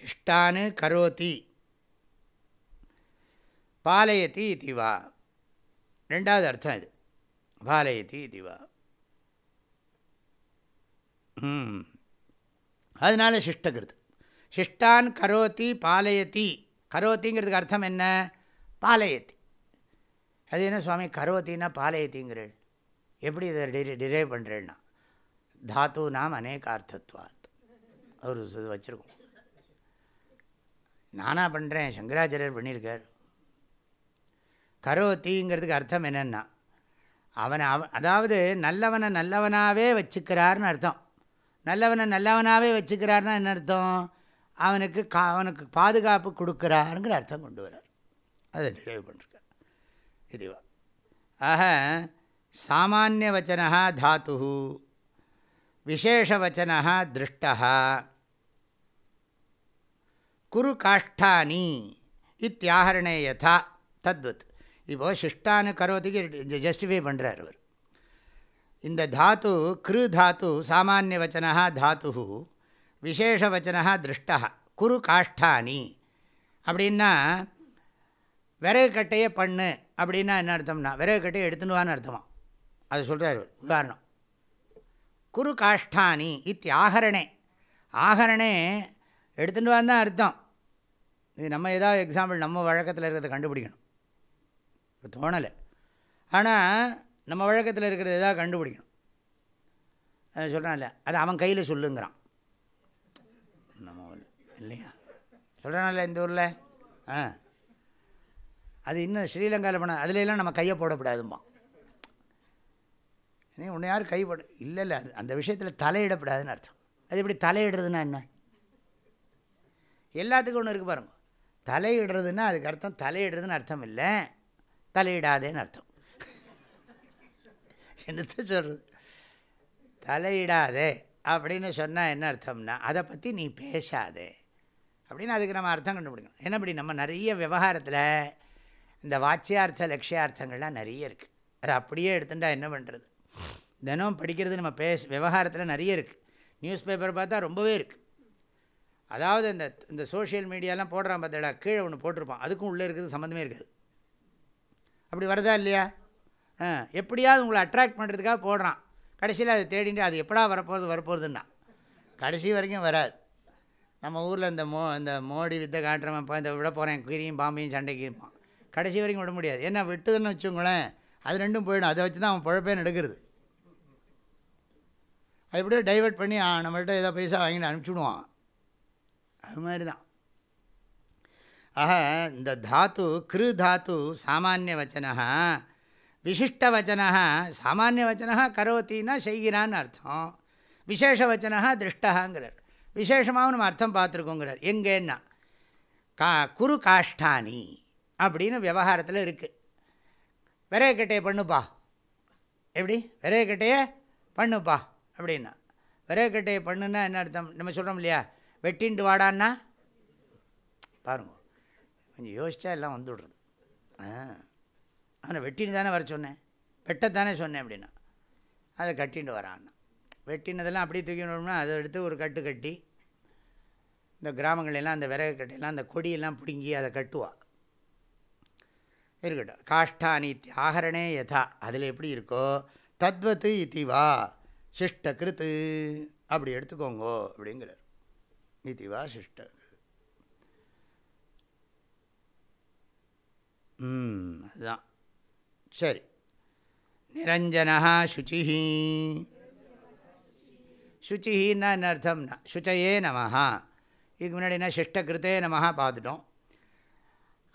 சிஷ்டானு கரோத்தி பாலயதி இது வா. ரெண்டாவது அர்த்தம் இது. பாலயதி இது வா. ம். அதனால சிஷ்டகிருது சிஷ்டான் கரோத்தி பாலயத்தி கரோத்திங்கிறதுக்கு அர்த்தம் என்ன? பாலயத்தி அது என்ன சுவாமி கரோத்தின்னா பாலயத்திங்கிறேள் எப்படி இதை டிரை டிரைவ் பண்ணுறேன்னா தாத்து நாம் அநேக அர்த்தத்வாத். அவர் வச்சுருக்கோம். நானாக பண்ணுறேன் சங்கராச்சாரியர் பண்ணியிருக்கார் கரோத்திங்கிறதுக்கு அர்த்தம் என்னென்னா அவனை அவ அதாவது நல்லவனை நல்லவனாகவே வச்சுக்கிறார்னு அர்த்தம். நல்லவனை நல்லவனாகவே வச்சுக்கிறார்னா என்ன அர்த்தம்? அவனுக்கு கா அவனுக்கு பாதுகாப்பு கொடுக்குறாருங்கிற அர்த்தம் கொண்டு வரார் அதை டிரைவ் பண்ணுறேன் இதுவா ஆக சாமானிய வச்சனா தாத்து விசேஷவச்சனா திருஷ்டா குரு காஷ்டானி இத்தியாகரணே யதா தத்வத் இப்போது சிஷ்டானு கரோதிக்கு ஜஸ்டிஃபை பண்ணுறார் அவர் இந்த தாத்து கிரு தாத்து சாமானிய வச்சனா தாத்து விசேஷ விசேஷவச்சனா திருஷ்டா குரு காஷ்டானி அப்படின்னா விறகு கட்டையை பண்ணு அப்படின்னா என்ன அர்த்தம்னா விறகு கட்டி எடுத்துன்னு வான்னு அர்த்தமா அது சொல்கிறார் உதாரணம். குரு காஷ்டானி இத்தி ஆகரணே. ஆகரணே எடுத்துகிட்டு வான்னு தான் அர்த்தம். இது நம்ம ஏதாவது எக்ஸாம்பிள் நம்ம வழக்கத்தில் இருக்கிறத கண்டுபிடிக்கணும். இப்போ தோணலை. ஆனால் நம்ம வழக்கத்தில் இருக்கிறத எதாவது கண்டுபிடிக்கணும். அது சொல்கிறான்ல அது அவன் கையில் சொல்லுங்கிறான். நம்ம இல்லையா? சொல்கிறான்ல இந்த ஊரில்? ஆ. அது இன்னும் ஸ்ரீலங்காவில் பண்ண அதுலெல்லாம் நம்ம கையை போடக்கூடாதும்மா. நீ உன்னை யாரும் கை போட இல்லை இல்லை அது அந்த விஷயத்தில் தலையிடப்படாதுன்னு அர்த்தம். அது எப்படி தலையிடுறதுன்னா என்ன? எல்லாத்துக்கும் ஒன்று இருக்குது பாருங்க. தலையிடுறதுன்னா அதுக்கு அர்த்தம் தலையிடுறதுன்னு அர்த்தம் இல்லை. தலையிடாதேன்னு அர்த்தம். என்னத்த சொல்கிறது தலையிடாதே அப்படின்னு சொன்னால் என்ன அர்த்தம்னா அதை பற்றி நீ பேசாதே. அப்படின்னு அதுக்கு நம்ம அர்த்தம் கண்டுபிடிக்கணும். என்ன அப்படி நம்ம நிறைய விவகாரத்தில் இந்த வாட்சியார்த்த லட்சியார்த்தங்கள்லாம் நிறைய இருக்குது அதை அப்படியே எடுத்துட்டா என்ன பண்ணுறது தினம் படிக்கிறது நம்ம பேச விவகாரத்தில் நிறைய இருக்குது நியூஸ் பேப்பர் பார்த்தா ரொம்பவே இருக்குது அதாவது இந்த இந்த சோஷியல் மீடியாலாம் போடுறான் பார்த்தடா கீழே ஒன்று போட்டிருப்பான். அதுக்கும் உள்ளே இருக்கிறது சம்மந்தமே இருக்காது. அப்படி வருதா இல்லையா? ஆ எப்படியாவது உங்களை அட்ராக்ட் பண்ணுறதுக்காக போடுறான். கடைசியில் அதை தேடிட்டு அது எப்படா வரப்போகுது வரப்போகுதுன்னா. கடைசி வரைக்கும் வராது. நம்ம ஊரில் இந்த மோ இந்த மோடி வித்தை காட்டுறவன் இப்போ இந்த விட போகிறேன் கீரியும் பாம்பையும் சண்டைக்குமா கடைசி வரைக்கும் விட முடியாது. ஏன்னா விட்டுதுன்னு வச்சுங்களேன் அது ரெண்டும் போயிடும். அதை வச்சு தான் அவன் பழப்பே எடுக்கிறது அது எப்படியோ டைவெர்ட் பண்ணி நம்மள்கிட்ட ஏதோ பைசா வாங்கிட்டு அனுப்பிச்சுடுவான். அது மாதிரி தான் ஆக இந்த தாத்து கிரு தாத்து சாமானிய வச்சனா விசிஷ்ட வச்சனா சாமானிய வச்சனா கரோத்தின்னா செய்கிறான்னு அர்த்தம். விசேஷ வச்சனா திருஷ்டகாங்கிறார் விசேஷமாகவும் நம்ம அர்த்தம் பார்த்துருக்கோங்கிறார். எங்கேன்னா கா குரு காஷ்டானி. அப்படின்னு விவகாரத்தில் இருக்குது விறகு கட்டையை பண்ணுப்பா. எப்படி? விறகு கட்டையை பண்ணுப்பா அப்படின்னா. விரைய கட்டையை பண்ணுன்னா என்ன அர்த்தம்? நம்ம சொல்கிறோம் இல்லையா? வெட்டின்ட்டு வாடான்னா? பாருங்க. கொஞ்சம் யோசித்தா எல்லாம் வந்துவிடுறது ஆ. ஆனால் வெட்டின்னு தானே வர சொன்னேன். வெட்டத்தானே சொன்னேன் அப்படின்னா. அதை கட்டின்னு வரான்னா. வெட்டினதெல்லாம் அப்படியே தூக்கினோம்னா அதை எடுத்து ஒரு கட்டு கட்டி இந்த கிராமங்களெல்லாம் அந்த விறகு கட்டையெல்லாம் அந்த கொடியெல்லாம் பிடுங்கி அதை கட்டுவாள் இருக்கட்டும். காஷ்டானி ஆகரணே யதா. அதில் எப்படி இருக்கோ தத்வத்து இத்திவா சிஷ்ட கிருத்து அப்படி எடுத்துக்கோங்கோ அப்படிங்கிறார். இத்திவா சிஷ்ட அதுதான். சரி. நிரஞ்சனா சுச்சிஹி. சுச்சிஹின்னா என்ன அர்த்தம்னா சுச்சையே நமஹா. இதுக்கு முன்னாடி என்ன சிஷ்டகிருத்தே நமஹா பார்த்துட்டோம்.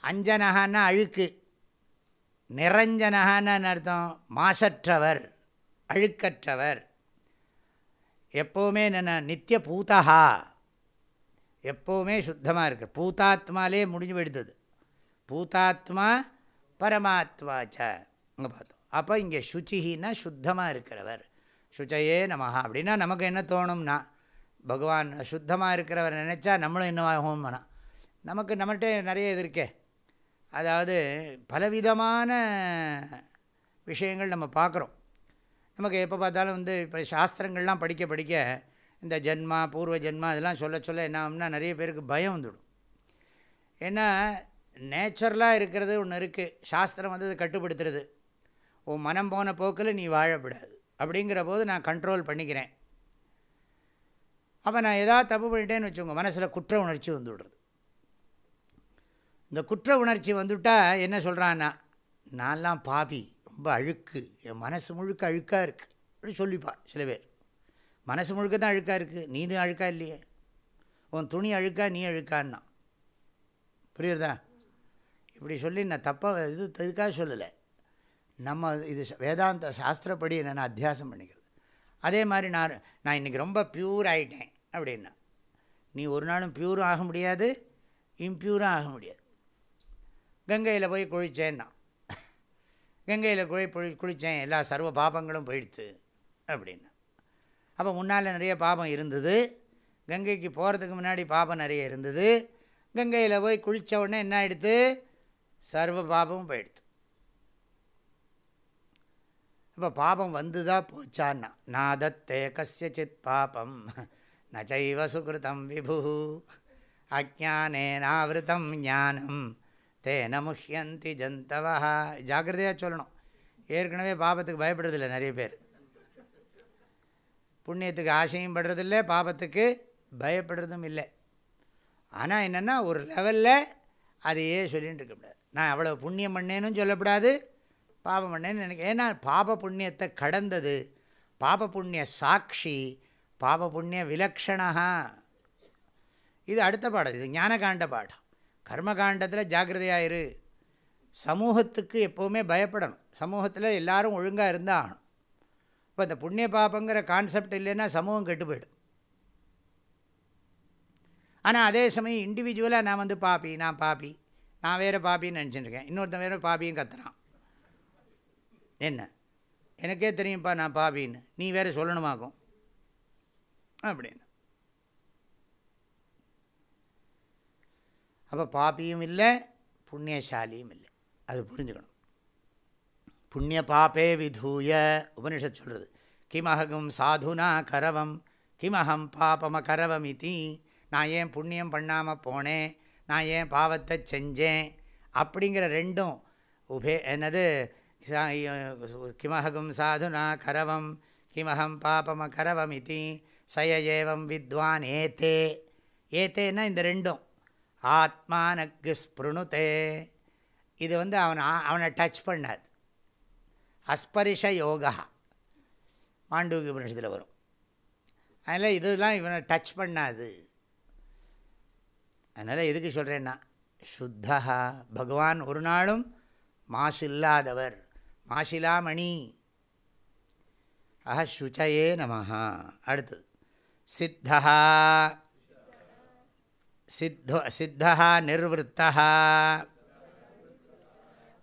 அஞ்சனஹான்னா அழுக்கு. நிரஞ்சனகான்னு அர்த்தம்? மாசற்றவர் அழுக்கற்றவர். எப்போவுமே என்னென்ன நித்திய பூதா எப்போவுமே சுத்தமாக இருக்கு. பூதாத்மாலே முடிஞ்சு போயிடுது பூதாத்மா பரமாத்மாச்ச. அங்கே பார்த்தோம். அப்போ இங்கே சுச்சிகின்னா சுத்தமாக இருக்கிறவர். சுச்சையே நமஹா. அப்படின்னா நமக்கு என்ன தோணும்னா பகவான் சுத்தமாக இருக்கிறவர் நினச்சா நம்மளும் என்ன ஆகும் நமக்கு நம்மகிட்ட நிறைய இது இருக்கே. அதாவது பலவிதமான விஷயங்கள் நம்ம பார்க்குறோம். நமக்கு எப்போ பார்த்தாலும் வந்து இப்போ சாஸ்திரங்கள்லாம் படிக்க படிக்க இந்த ஜென்மா பூர்வ ஜென்மா இதெல்லாம் சொல்ல சொல்ல என்ன ஆகும்னா நிறைய பேருக்கு பயம் வந்துடும். ஏன்னா நேச்சுரலாக இருக்கிறது ஒன்று இருக்குது சாஸ்திரம் வந்து கட்டுப்படுத்துறது. உன் மனம் போன போக்கில் நீ வாழப்படாது. அப்படிங்கிற போது நான் கண்ட்ரோல் பண்ணிக்கிறேன். அப்போ நான் எதாவது தப்பு பண்ணிட்டேன்னு வச்சுக்கோங்க மனசில் குற்ற உணர்ச்சி வந்து விடுறது இந்த குற்ற உணர்ச்சி வந்துவிட்டால் என்ன சொல்கிறான்னா நான்லாம் பாபி ரொம்ப அழுக்கு என் மனசு முழுக்க அழுக்காக இருக்குது அப்படின்னு சொல்லிப்பாள் சில பேர். மனசு முழுக்க தான் அழுக்காக இருக்குது நீ தான் அழுக்கா இல்லையே. உன் துணி அழுக்கா நீ அழுக்கான்னா. புரியுறதா? இப்படி சொல்லி நான் தப்பாக இது இதுக்காக சொல்லலை. நம்ம இது வேதாந்த சாஸ்திரப்படி என்னென்ன நான் அத்தியாசம் பண்ணிக்கிறது. அதே மாதிரி நான் நான் இன்றைக்கி ரொம்ப ப்யூர் ஆகிட்டேன் அப்படின்னா நீ ஒரு நாளும் ப்யூரும் ஆக முடியாது இம்ப்யூரும் ஆக முடியாது. கங்கையில் போய் குளித்தேன்னா கங்கையில் போய் குளி குளித்தேன் எல்லா சர்வ பாபங்களும் போயிடுத்து அப்படின்னு. அப்போ முன்னால் நிறைய பாபம் இருந்தது. கங்கைக்கு போகிறதுக்கு முன்னாடி பாபம் நிறைய இருந்தது. கங்கையில் போய் குளித்த உடனே என்ன ஆகிடுது சர்வ பாபமும் போயிடுது இப்போ பாபம் வந்துதா போச்சான்னா. நாதத்தே கசித் பாபம். நைவ சுகிருதம் விபு அஜானேனாவிருத்தம் ஞானம். தேன முஹ்யந்தி ஜந்தவா. ஜாக்கிரதையாக சொல்லணும். ஏற்கனவே பாபத்துக்கு பயப்படுறதில்ல நிறைய பேர். புண்ணியத்துக்கு ஆசையும் படுறதில்லை பாபத்துக்கு பயப்படுறதும் இல்லை. ஆனால் என்னென்னா ஒரு லெவலில் அதையே சொல்லிகிட்டு இருக்கக்கூடாது நான் அவ்வளோ புண்ணியம் பண்ணேன்னு சொல்லக்கூடாது பாபம் பண்ணேன்னு நினைக்க ஏன்னா பாப புண்ணியத்தை கடந்தது பாப புண்ணிய சாட்சி பாப புண்ணிய விலக்ஷணா இது அடுத்த பாடம் இது ஞானகாண்ட பாடம். கர்மகாண்டத்தில் ஜாக்கிரதையாயிரு சமூகத்துக்கு எப்போவுமே பயப்படணும். சமூகத்தில் எல்லோரும் ஒழுங்காக இருந்தால் ஆகணும். இப்போ இந்த புண்ணிய பாப்பங்கிற கான்செப்ட் இல்லைன்னா சமூகம் கெட்டு போயிடும். ஆனால் அதே சமயம் இண்டிவிஜுவலாக நான் வந்து பாப்பி நான் பாப்பி நான் வேறு பாப்பின்னு நினச்சிட்டுருக்கேன் இன்னொருத்தன் வேறு பாப்பியும் கத்துறான். என்ன? எனக்கே தெரியும்ப்பா நான் பாபின்னு. நீ வேறு சொல்லணுமாக்கும்? அப்படின்னு. அப்போ பாப்பியும் இல்லை புண்ணியசாலியும் இல்லை. அது புரிஞ்சுக்கணும். புண்ணிய பாப்பே விதூய உபனிஷத் சொல்கிறது கிமஹகும் சாதுனா கரவம் கிமஹம் பாபம கரவம் இத்தி நான் ஏன் புண்ணியம் பண்ணாமல் போனேன் நான் ஏன் பாவத்தை செஞ்சேன் அப்படிங்கிற ரெண்டும் உபே என்னது கிமஹகும் சாதுனா கரவம் கிமஹம் பாபம கரவம் இத்தி சய ஏவம் வித்வான் ஏத்தே. ஏத்தேன்னா இந்த ரெண்டும். ஆத்மானக்கு ஸ்பிருணுதே. இது வந்து அவன் அவனை டச் பண்ணாது. அஸ்பரிஷ யோகா. மாண்டூகி உபனிஷத்தில் வரும். அதனால் இதெல்லாம் இவனை டச் பண்ணாது. அதனால் எதுக்கு சொல்கிறேன்னா சுத்தா பகவான் ஒரு நாளும் மாசு இல்லாதவர். மாசிலாமணி. ஆஹ சுச்சையே நமஹா. அடுத்தது சித்தா. சித்தோ சித்தா நிர்வத்தா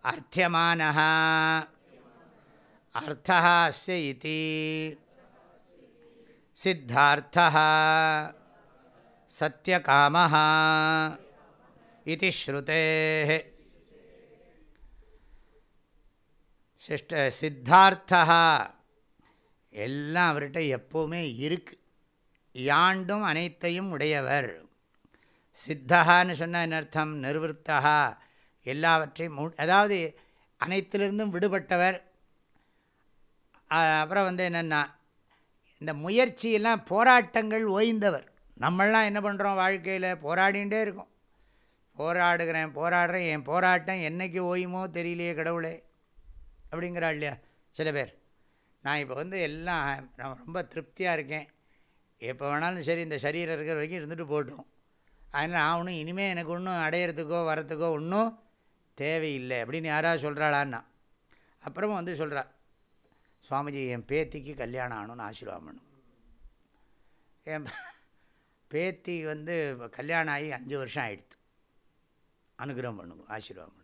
அர்த்தியமான அர்த்தா அஸ்ய இதி. சித்தார்த்தः சத்யகாமः இது ஸ்ருதேः. சிஷ்ட சித்தார்த்தா எல்லாம் அவர்கிட்ட எப்போவுமே இருக்கு. யாண்டும் அனைத்தையும் உடையவர். சித்தகான்னு சொன்னால் என்ன அர்த்தம்? நிர்வத்தா எல்லாவற்றையும் அதாவது அனைத்திலிருந்தும் விடுபட்டவர். அப்புறம் வந்து என்னென்னா இந்த முயற்சியெல்லாம் போராட்டங்கள் ஓய்ந்தவர். நம்மளாம் என்ன பண்ணுறோம் வாழ்க்கையில்? போராடிகிட்டே இருக்கோம். போராடுகிறேன் போராடுறேன் என் போராட்டம் என்றைக்கு ஓயுமோ தெரியலையே கடவுளே. அப்படிங்கிறா இல்லையா? சில பேர். நான் இப்போ வந்து எல்லாம் நான் ரொம்ப திருப்தியாக இருக்கேன். எப்போ வேணாலும் சரி இந்த சரீரம் இருக்கிற வரைக்கும் இருந்துட்டு போட்டோம் அதனால் அவனும் இனிமேல் எனக்கு ஒன்றும் அடையிறதுக்கோ வரத்துக்கோ ஒன்றும் தேவையில்லை அப்படின்னு யாராவது சொல்கிறாளான்னா அப்புறமா வந்து சொல்கிறா சுவாமிஜி என் பேத்திக்கு கல்யாணம் ஆகணும்னு ஆசீர்வாதம் பண்ணும் என் பேத்தி வந்து கல்யாணம் ஆகி அஞ்சு வருஷம் ஆகிடுது அனுகிரகம் பண்ணுங்க ஆசீர்வாதம் பண்ணும்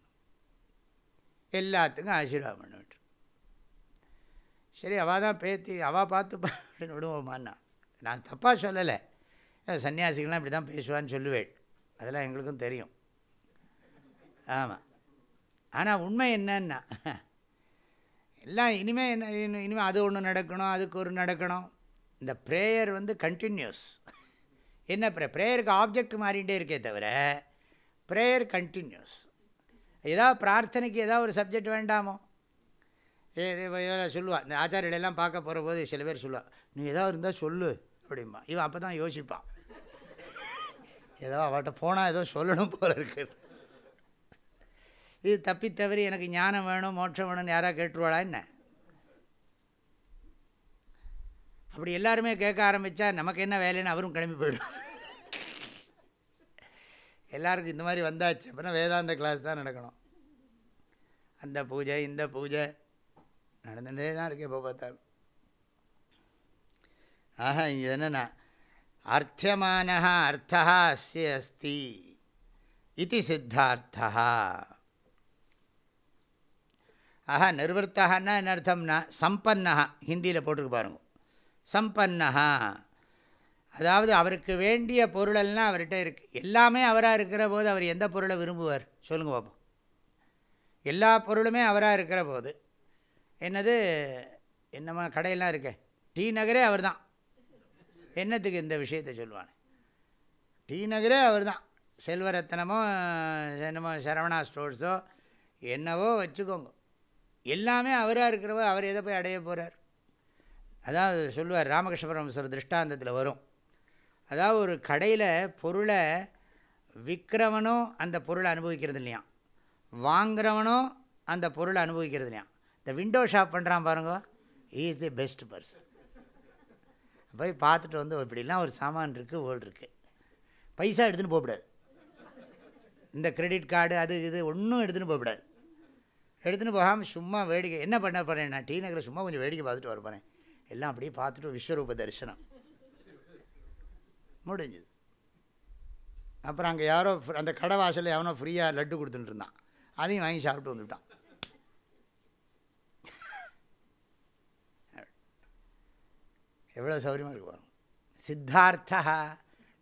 எல்லாத்துக்கும் ஆசீர்வாதம் பண்ணுவேன் சரி அவள் தான் பேத்தி அவள் பார்த்து அப்படின்னு விடுவோமான்னா நான் தப்பாக சொல்லலை. சன்னியாசிகள்லாம் இப்படி தான் பேசுவான்னு சொல்லுவேள். அதெல்லாம் எங்களுக்கும் தெரியும். ஆமாம் ஆனால் உண்மை என்னன்னா எல்லாம் இனிமேல் என்ன இனி- இனிமேல் அது ஒன்று நடக்கணும் அதுக்கு ஒரு நடக்கணும். இந்த ப்ரேயர் வந்து கண்டினியூஸ் என்ன ப்ரே ப்ரேயருக்கு ஆப்ஜெக்ட் மாறிகிட்டே இருக்கே தவிர ப்ரேயர் கண்டினியூஸ் ஏதாவது பிரார்த்தனைக்கு ஏதாவது ஒரு சப்ஜெக்ட் வேண்டாமோ? ஏ சொல்லுவா. இந்த ஆச்சாரியெல்லாம் பார்க்க போகிற போது சில பேர் சொல்லுவா நீ ஏதாவது இருந்தால் சொல்லு. அப்படிம்பா இவன் அப்போ தான் யோசிப்பான். ஏதோ அவட்ட போனால் ஏதோ சொல்லணும் போல இருக்கு. இது தப்பி தவறி எனக்கு ஞானம் வேணும் மோட்சம் வேணும்னு யாராக கேட்டுருவாளா என்ன? அப்படி எல்லாருமே கேட்க ஆரம்பித்தா நமக்கு என்ன வேலைன்னு அவரும் கிளம்பி போயிடும் எல்லாருக்கும் இந்த மாதிரி வந்தாச்சு. அப்புறம் வேதாந்த கிளாஸ் தான் நடக்கணும். அந்த பூஜை இந்த பூஜை நடந்துகிட்டே தான் இருக்கேன் இப்போ பார்த்தாலும். ஆஹா இது என்னென்னா அர்த்தியமான அர்த்தா அஸ்ய அஸ்தி இது சித்தார்த்தா ஆஹா நிர்வர்த்தகன்னா என்ன அர்த்தம்னா சம்பன்னா ஹிந்தியில் போட்டுருக்கு பாருங்க. சம்பன்னா அதாவது அவருக்கு வேண்டிய பொருளெல்லாம் அவர்கிட்ட இருக்குது எல்லாமே அவராக இருக்கிற போது அவர் எந்த பொருளை விரும்புவார்? சொல்லுங்கள் பாப்போம். எல்லா பொருளுமே அவராக இருக்கிற போது என்னது என்னம்மா கடையெல்லாம் இருக்கே? டி நகரே அவர் தான் என்னத்துக்கு இந்த விஷயத்தை சொல்லுவான்? டி நகரே அவர் தான் செல்வரத்தனமோ என்னமோ சரவணா ஸ்டோர்ஸோ என்னவோ வச்சுக்கோங்க. எல்லாமே அவராக இருக்கிறவோ அவர் எதை போய் அடைய போகிறார் அதாவது சொல்லுவார் ராமகிருஷ்ண பரமசர் திருஷ்டாந்தத்தில் வரும். அதாவது ஒரு கடையில் பொருளை விற்கிறவனும் அந்த பொருளை அனுபவிக்கிறது இல்லையா வாங்குறவனும் அந்த பொருளை அனுபவிக்கிறது இல்லையா இந்த விண்டோ ஷாப் பண்ணுறான் பாருங்க. இஸ் தி பெஸ்ட் பர்சன் போய் பார்த்துட்டு வந்து இப்படிலாம் ஒரு சாமான் இருக்குது ஓல்டு இருக்குது பைசா எடுத்துன்னு போகக்கூடாது. இந்த கிரெடிட் கார்டு அது இது ஒன்றும் எடுத்துன்னு போகக்கூடாது. எடுத்துன்னு போகாமல் சும்மா வேடிக்கை என்ன பண்ண போகிறேன் நான்? டி நகரில் சும்மா கொஞ்சம் வேடிக்கை பார்த்துட்டு வர போகிறேன் எல்லாம் அப்படியே பார்த்துட்டு விஸ்வரூப தரிசனம். முடிஞ்சுது. அப்புறம் அங்கே யாரோ அந்த கடை வாசலில் எவனோ ஃப்ரீயாக லட்டு கொடுத்துட்டு இருந்தான். அதையும் வாங்கி சாப்பிட்டு வந்துவிட்டான் எவ்வளோ சௌகரியமாக இருக்கு பாருங்க. சித்தார்த்தா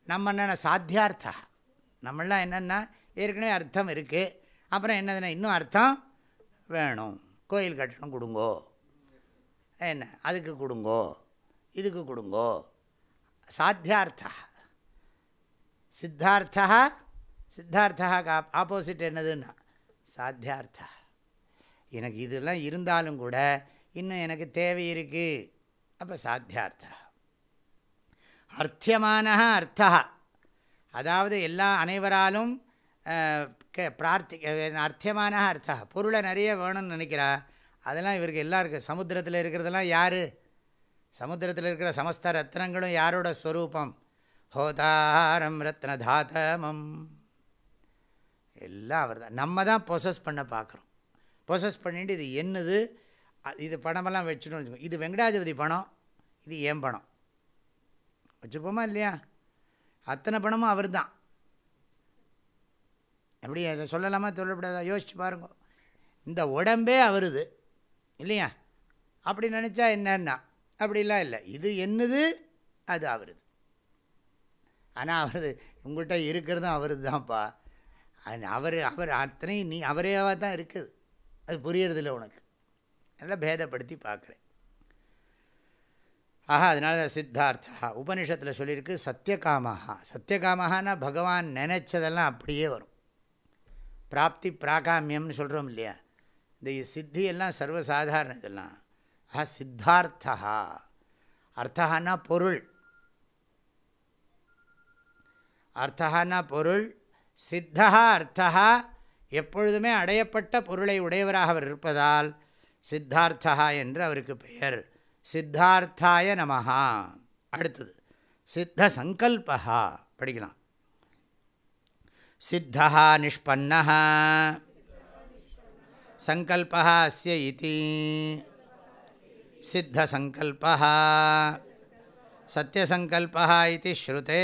நம்ம என்னென்ன சாத்தியார்த்தா? நம்மளாம் என்னென்னா ஏற்கனவே அர்த்தம் இருக்குது அப்புறம் என்னதுன்னா இன்னும் அர்த்தம் வேணும். கோயில் கட்டணம் கொடுங்கோ. என்ன? அதுக்கு கொடுங்கோ. இதுக்கு கொடுங்கோ. சாத்தியார்த்தா. சித்தார்த்தா சித்தார்த்தா ஆப்போசிட் என்னதுன்னா சாத்தியார்த்தா. எனக்கு இதெல்லாம் இருந்தாலும் கூட இன்னும் எனக்கு தேவை இருக்குது அப்போ சாத்தியார்த்தா அர்த்தியமான அர்த்தா அதாவது எல்லா அனைவராலும் கே- பிரார்த்தி அர்த்தியமான அர்த்தா பொருளை நிறைய வேணும்னு நினைக்கிறா. அதெல்லாம் இவருக்கு எல்லாம் இருக்குது சமுத்திரத்தில் இருக்கிறதெல்லாம் யார்? சமுத்திரத்தில் இருக்கிற சமஸ்த ரத்னங்களும் யாரோட ஸ்வரூபம்? ஹோதாரம் ரத்னதாதமம் எல்லாம் அவர் தான் நம்ம தான் பொசஸ் பண்ண பார்க்குறோம் பொசஸ் பண்ணிட்டு இது என்னது? இது பணமெல்லாம் வச்சுட்டோம் வச்சுக்கோ. இது வெங்கடாஜபதி பணம் இது ஏன் பணம். வச்சுப்போமா இல்லையா? அத்தனை பணமும் அவர் தான் எப்படி அதை சொல்லலாமா சொல்லக்கூடாதா? யோசிச்சு பாருங்க. இந்த உடம்பே அவருது இல்லையா? அப்படி நினச்சா என்னன்னா அப்படிலாம் இல்லை. இது என்னது? அது அவருது. ஆனால் அவரது உங்கள்கிட்ட இருக்கிறதும் அவரது தான்ப்பா அவர் அவர் அத்தனையும் நீ அவரேவாக தான் இருக்குது. அது புரியறதில்லை உனக்கு. நல்லா பேதப்படுத்தி பார்க்குறேன். ஆஹா அதனால தான் சித்தார்த்தா உபனிஷத்தில் சொல்லியிருக்கு சத்தியகாமஹா சத்தியகாமஹான்னா பகவான் நினச்சதெல்லாம் அப்படியே வரும். பிராப்தி பிராகாமியம்னு சொல்கிறோம் இல்லையா? இந்த சித்தியெல்லாம் சர்வசாதாரண இதெல்லாம். ஆஹா சித்தார்த்தா அர்த்தகான்னா பொருள். அர்த்தகான்னா பொருள். சித்தா அர்த்தா எப்பொழுதுமே அடையப்பட்ட பொருளை உடையவராக அவர் இருப்பதால் சித்தார்த்தா என்று அவருக்கு பெயர். சித்தார்த்தாய நமஹா. அடுத்தது சித்த சங்கல்பா படிக்கலாம். சித்தா நிஷ்பன்னா சங்கல்பா அஸ்ய இதி. சித்தசங்கல்பா சத்தியசங்கல்பா இது ஸ்ருதே.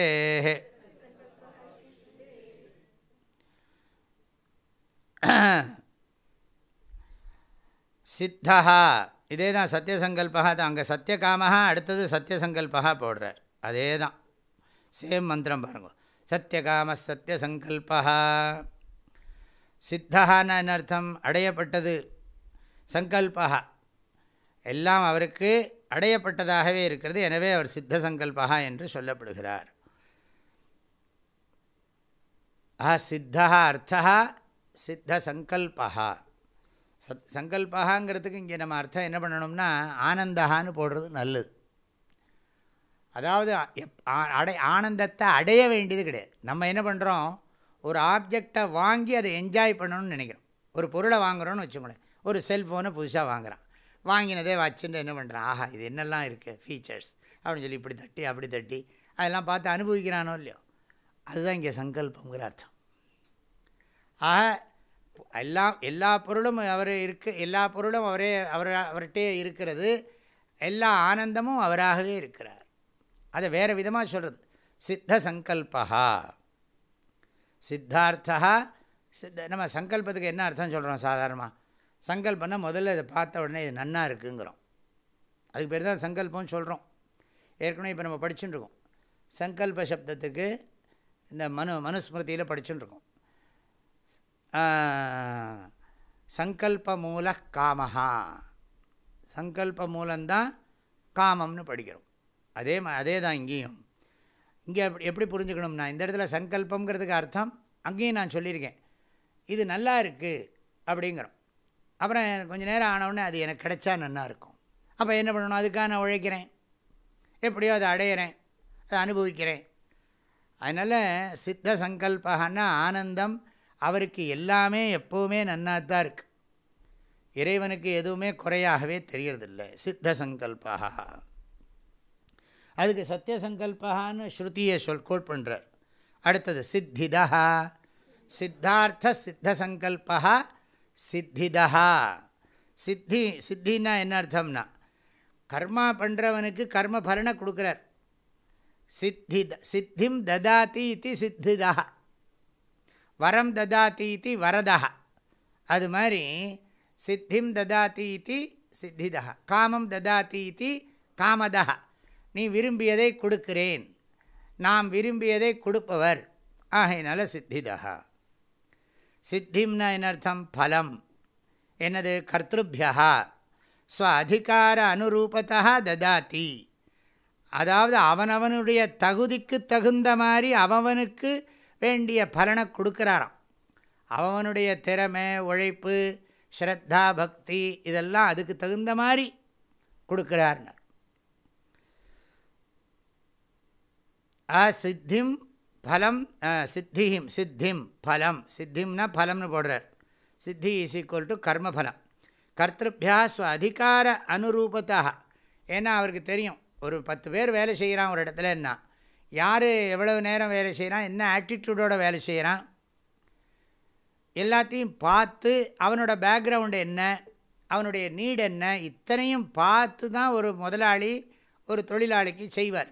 சித்தா இதே தான் சத்தியசங்கல்பா தான் அங்கே சத்தியகாமகா அடுத்தது சத்தியசங்கல்பா போடுறார். அதே தான். சேம் மந்திரம் பாருங்க. சத்தியகாம சத்தியசங்கல்பா சித்தகான்னு என்ன அர்த்தம்? அடையப்பட்டது. சங்கல்பா எல்லாம் அவருக்கு அடையப்பட்டதாகவே இருக்கிறது. எனவே அவர் சித்த சங்கல்பா என்று சொல்லப்படுகிறார். ஆ சித்தா அர்த்தா சித்த சங்கல்பா சத் சங்கல்பகாங்கிறதுக்கு இங்கே நம்ம அர்த்தம் என்ன பண்ணணும்னா ஆனந்தகான்னு போடுறது நல்லது. அதாவது எப் அடை ஆனந்தத்தை அடைய வேண்டியது கிடையாது. நம்ம என்ன பண்ணுறோம் ஒரு ஆப்ஜெக்டை வாங்கி அதை என்ஜாய் பண்ணணும்னு நினைக்கிறோம். ஒரு பொருளை வாங்குகிறோன்னு வச்சுக்கோங்களேன். ஒரு செல்ஃபோனை புதுசாக வாங்குகிறான் வாங்கினதே வச்சுட்டு என்ன பண்ணுறான் ஆஹா இது என்னெல்லாம் இருக்குது ஃபீச்சர்ஸ் அப்படின்னு சொல்லி இப்படி தட்டி அப்படி தட்டி அதெல்லாம் பார்த்து அனுபவிக்கிறானோ இல்லையோ? அதுதான் இங்கே சங்கல்பங்கிற அர்த்தம். ஆக எல்லாம் எல்லா பொருளும் அவர் இருக்க எல்லா பொருளும் அவரே அவர் அவர்கிட்டே இருக்கிறது. எல்லா ஆனந்தமும் அவராகவே இருக்கிறார். அதை வேறு விதமாக சொல்கிறது சித்த சங்கல்பா சித்தார்த்தா சித்த நம்ம சங்கல்பத்துக்கு என்ன அர்த்தம் சொல்கிறோம் சாதாரணமாக சங்கல்பம்னா முதல்ல இதை பார்த்த உடனே இது நன்னா இருக்குங்கிறோம். அதுக்கு பேர் தான் சங்கல்பம்னு சொல்கிறோம் ஏற்கனவே இப்போ நம்ம படிச்சுட்டுருக்கோம் சங்கல்ப சப்தத்துக்கு இந்த மனு மனுஸ்மிருதியில் படிச்சுட்டுருக்கோம் சங்கல்ப மூல காமஹா. சங்கல்ப மூலம்தான் காமம்னு படிக்கிறோம். அதே அதே தான் இங்கேயும். இங்கே எப்படி எப்படி புரிஞ்சுக்கணும்னா இந்த இடத்துல சங்கல்பங்கிறதுக்கு அர்த்தம் அங்கேயும் நான் சொல்லியிருக்கேன். இது நல்லா இருக்குது அப்படிங்கிறோம். அப்புறம் கொஞ்சம் நேரம் ஆனவுடனே அது எனக்கு கிடைச்சா நல்லா இருக்கும். அப்போ என்ன பண்ணணும்? அதுக்காக நான் உழைக்கிறேன். எப்படியோ அதை அடையிறேன். அதை அனுபவிக்கிறேன். அதனால் சித்த சங்கல்பகன்னா ஆனந்தம் அவருக்கு எல்லாமே எப்போவுமே நன்னாக தான் இருக்குது இறைவனுக்கு எதுவுமே குறையாகவே தெரியறதில்ல. சித்த சங்கல்பா அதுக்கு சத்திய சங்கல்பான்னு ஸ்ருதியை சொல் கோட் பண்ணுறார் அடுத்தது சித்திதா சித்தார்த்த சித்த சங்கல்பா சித்திதா சித்தி சித்தின்னா என்ன அர்த்தம்னா கர்மா பண்ணுறவனுக்கு கர்ம பலனை கொடுக்குறார். சித்தி சித்திம் ததாதி இது சித்திதா வரம் ததாதி இது வரதா. அது மாதிரி சித்திம் ததாதி இது சித்திதா. காமம் ததாதி இது காமதா. நீ விரும்பியதை கொடுக்கிறேன். நாம் விரும்பியதை கொடுப்பவர். ஆகையினால சித்திதா. சித்திம்னா என்னர்த்தம் பலம். என்னது? கர்த்திருபியா. ஸ்வ அதிகார அனுரூபத்தா ததாத்தி அதாவது அவனவனுடைய தகுதிக்கு தகுந்த மாதிரி அவனுக்கு வேண்டிய பலனை கொடுக்குறாராம். அவனுடைய திறமை உழைப்பு ஸ்ரத்தா பக்தி இதெல்லாம் அதுக்கு தகுந்த மாதிரி கொடுக்குறார்னர். ஆ சித்திம் பலம் சித்திம் சித்திம் பலம். சித்திம்னா பலம்னு போடுறார். சித்தி இஸ் ஈக்குவல் டு கர்மபலம். கர்த்திருபியா ஸ்வ அதிகார அனுரூபத்தாக ஏன்னா அவருக்கு தெரியும் ஒரு பத்து பேர் வேலை செய்கிறான் ஒரு இடத்துல என்ன? யார் எவ்வளவு நேரம் வேலை செய்கிறான் என்ன ஆட்டிடியூடோட வேலை செய்கிறான் எல்லாத்தையும் பார்த்து அவனோட பேக்ரவுண்டு என்ன? அவனுடைய நீட் என்ன? இத்தனையும் பார்த்து தான் ஒரு முதலாளி ஒரு தொழிலாளிக்கு செய்வார்.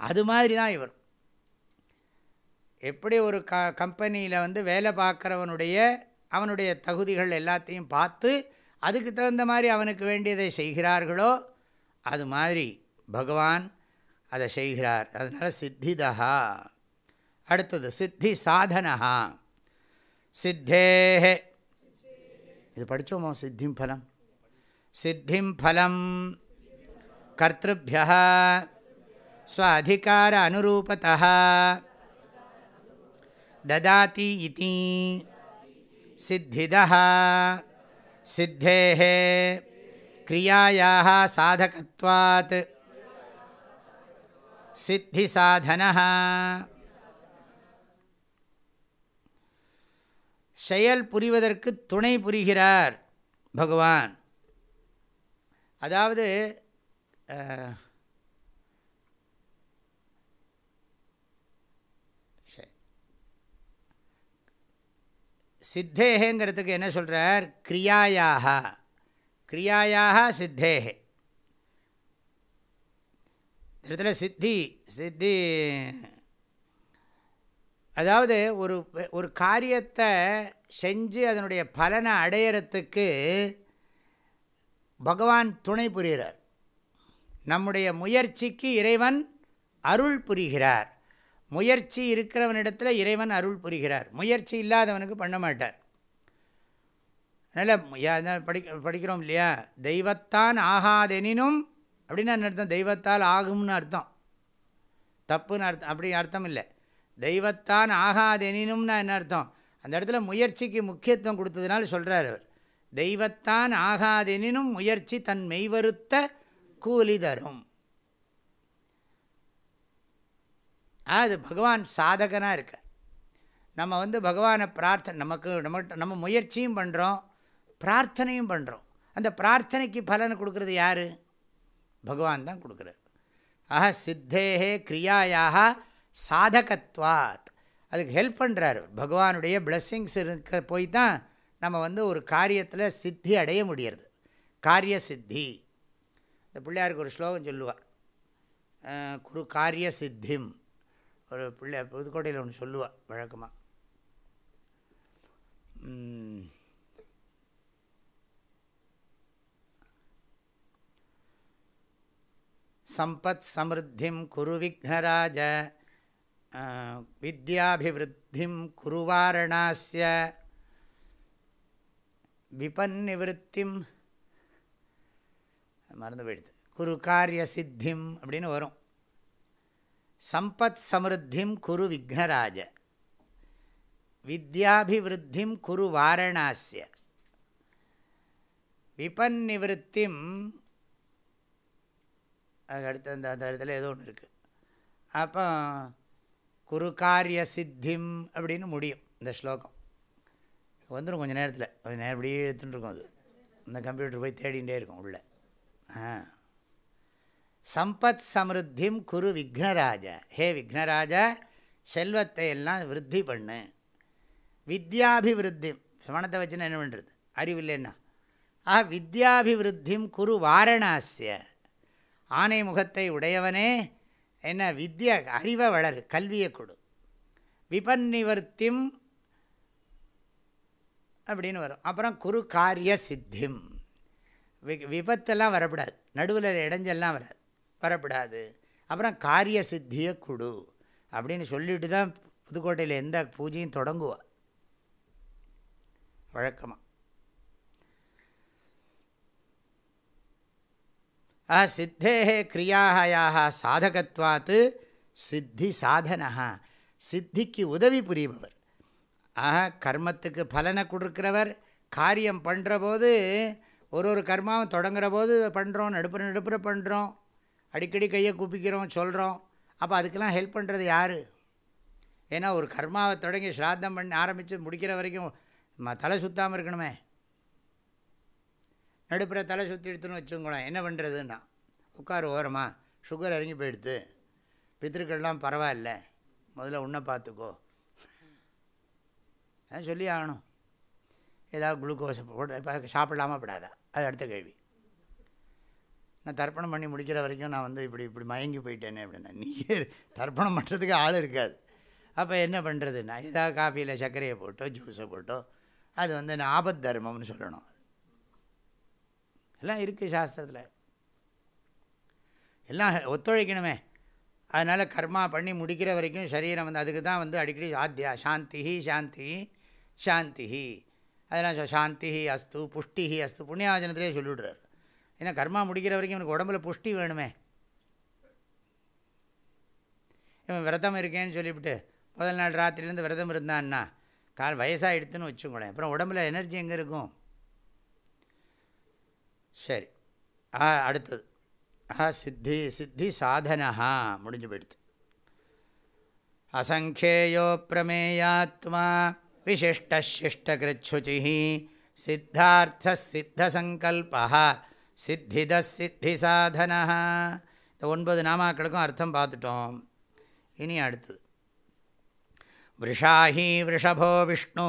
அது மாதிரி தான் இவர் எப்படி ஒரு க கம்பெனியில் வந்து வேலை பார்க்குறவனுடைய அவனுடைய தகுதிகள் எல்லாத்தையும் பார்த்து அதுக்கு தகுந்த மாதிரி அவனுக்கு வேண்டியதை செய்கிறார்களோ அது மாதிரி பகவான் அதை செய்கிறார். அதனால் சித்திதா அடுத்தது சித்தி சாதனஹா. சித்தேஹே. இது படித்தோமோ சித்திம் ஃபலம் சித்திம் ஃபலம் கர்த்திருபியா ஸ்வ அதிகார அனுரூபத்தா ததாதி இதி. சித்திதா சித்தேஹே. கிரியாயாக சாதகத்வாத். சித்தி சித்திசாதன செயல் புரிவதற்கு துணை புரிகிறார் பகவான். அதாவது சித்தேகங்கிறதுக்கு என்ன சொல்கிறார் கிரியாயாக. கிரியாயாக சித்தேகே. இடத்துல சித்தி சித்தி அதாவது ஒரு ஒரு காரியத்தை செஞ்சு அதனுடைய பலனை அடையிறத்துக்கு பகவான் துணை புரிகிறார் நம்முடைய முயற்சிக்கு இறைவன் அருள் புரிகிறார். முயற்சி இருக்கிறவனிடத்தில் இறைவன் அருள் புரிகிறார். முயற்சி இல்லாதவனுக்கு பண்ண மாட்டார். அதனால் படிக்க படிக்கிறோம் இல்லையா? தெய்வத்தான் ஆகாதெனினும் அப்படின்னு அர்த்தம்? தெய்வத்தால் ஆகும்னு அர்த்தம். தப்புன்னு அர்த்தம் அப்படி அர்த்தம் இல்லை. தெய்வத்தான் ஆகாதெனினும்னா என்ன அர்த்தம்? அந்த இடத்துல முயற்சிக்கு முக்கியத்துவம் கொடுத்ததுனால சொல்கிறார் அவர். தெய்வத்தான் ஆகாதெனினும் முயற்சி தன் மெய்வருத்த கூலி தரும். அது பகவான் சாதகனாக இருக்க. நம்ம வந்து பகவானை பிரார்த்தனை நமக்கு நம்ம நம்ம முயற்சியும் பண்ணுறோம் பிரார்த்தனையும் பண்ணுறோம் அந்த பிரார்த்தனைக்கு பலனை கொடுக்குறது யார்? பகவான் தான் கொடுக்குறார். ஆஹா சித்தேகே கிரியாயாக சாதகத்வாத். அதுக்கு ஹெல்ப் பண்ணுறாரு பகவானுடைய பிளெஸ்ஸிங்ஸ் இருக்க போய் தான் நம்ம வந்து ஒரு காரியத்தில் சித்தி அடைய முடியறது. காரிய சித்தி. இந்த பிள்ளையாருக்கு ஒரு ஸ்லோகம் சொல்லுவாள் குரு காரிய சித்திம். ஒரு பிள்ளை புதுக்கோட்டையில் ஒன்று சொல்லுவாள் வழக்கமாக சம்பத் சமிருத்திம் குரு விக்னராஜ வித்யாபிவிருத்திம் குருவாரணாஸ்ய விபன்னிவருத்திம் மறந்து போயிடுது. குரு காரிய சித்திம் அப்படின்னு வரும். சம்பத் சமிருத்திம் குரு விக்னராஜ வித்யாபிவிருத்திம் குரு வாரணாஸ்ய விபன்னிவருத்திம் அதுக்கு அடுத்த அந்த அந்த இடத்துல ஏதோ ஒன்று இருக்குது அப்போ குரு காரிய சித்திம் அப்படின்னு முடியும் இந்த ஸ்லோகம். வந்துடும் கொஞ்சம் நேரத்தில். கொஞ்சம் நேரம் அப்படியே எடுத்துட்டுருக்கோம் அது. இந்த கம்ப்யூட்டர் போய் தேடிகிட்டே இருக்கும் உள்ளே. ஆ. சம்பத் சமிருத்திம் குரு விக்னராஜா. ஹே விக்னராஜா செல்வத்தை எல்லாம் விருத்தி பண்ணு. வித்யாபிவிருத்திம். சமணத்தை வச்சுன்னா என்ன பண்ணுறது அறிவு இல்லைன்னா. ஆ வித்யாபிவிருத்திம் குரு வாரணாசிய. ஆணை முகத்தை உடையவனே என்ன வித்யா அறிவை வளரு கல்வியை கொடு. விபன்னிவர்த்திம் அப்படின்னு வரும். அப்புறம் குரு காரிய சித்திம். வி விபத்தெல்லாம் வரக்கூடாது நடுவில் இடைஞ்செல்லாம் வராது. வரப்படாது. அப்புறம் காரிய சித்தியை கொடு அப்படின்னு சொல்லிட்டு தான் புதுக்கோட்டையில் எந்த பூஜையும் தொடங்குவா. வழக்கமாக ஆ சித்தே கிரியாயாக சாதகத்வாத்து சித்தி சாதனா சித்திக்கு உதவி புரிபவர் ஆக கர்மத்துக்கு பலனை கொடுக்குறவர் காரியம் பண்ணுற போது ஒரு ஒரு கர்மாவும் தொடங்குற போது பண்ணுறோம் நடுப்புற நடுப்புற பண்ணுறோம் அடிக்கடி கையை குப்பிக்கிறோம் சொல்கிறோம் அப்போ அதுக்கெல்லாம் ஹெல்ப் பண்ணுறது யார் ஏன்னா ஒரு கர்மாவை தொடங்கி ஸ்ராத்தம் பண்ணி ஆரம்பித்து முடிக்கிற வரைக்கும் ம தலை சுத்தாமல் இருக்கணுமே நடுப்புற தலை சுற்றி எடுத்துன்னு வச்சுங்களேன் என்ன பண்ணுறதுன்னா உட்கார் ஓரமாக சுகர் இறங்கி போயிடுத்து பித்திருக்கள்லாம் பரவாயில்ல. முதல்ல உன்னை பார்த்துக்கோ. அதான் சொல்லி ஆகணும். ஏதாவது குளுக்கோஸ் போட்டு சாப்பிடலாமா படாதா? அது அடுத்த கேள்வி. நான் தர்ப்பணம் பண்ணி முடிக்கிற வரைக்கும் நான் வந்து இப்படி இப்படி மயங்கி போயிட்டேனே அப்படின்னா நீயே தர்ப்பணம் பண்ணுறதுக்கு ஆள் இருக்காது. அப்போ என்ன பண்ணுறதுன்னா ஏதாவது காஃபியில் சர்க்கரையை போட்டோ ஜூஸை போட்டோ அது வந்து நான் ஆபத் தர்மம்னு சொல்லணும். எல்லாம் இருக்குது சாஸ்திரத்தில். எல்லாம் ஒத்துழைக்கணுமே. அதனால் கர்மா பண்ணி முடிக்கிற வரைக்கும் சரீரம் வந்து அதுக்கு தான் வந்து அடிக்கடி ஆத்தியா சாந்தி சாந்தி சாந்தி அதெல்லாம் சாந்தி அஸ்து புஷ்டி அஸ்து புண்ணியாவச்சனத்திலே சொல்லிவிடுறார். ஏன்னா கர்மா முடிக்கிற வரைக்கும் எனக்கு உடம்புல புஷ்டி வேணுமே. இவன் விரதம் இருக்கேன்னு சொல்லிவிட்டு முதல் நாள் ராத்திரிலேருந்து விரதம் இருந்தான்னா கால் வயசாக எடுத்துன்னு வச்சுக்கூட அப்புறம் உடம்புல எனர்ஜி எங்கே இருக்கும்? சரி ஆ அடுத்தது ஆ சித்தி சித்தி சாதனா முடிஞ்சு போயிடுது அசங்கேயோ பிரமேயாத்மா விசிஷ்டிஷ்டகிருச்சுச்சி சித்தார்த்த சித்தசங்கல்பா சித்தித சித்தி சாதனா இந்த ஒன்பது நாமாக்களுக்கும் அர்த்தம் பார்த்துட்டோம் இனி அடுத்தது விருஷாஹி விருஷபோ விஷ்ணு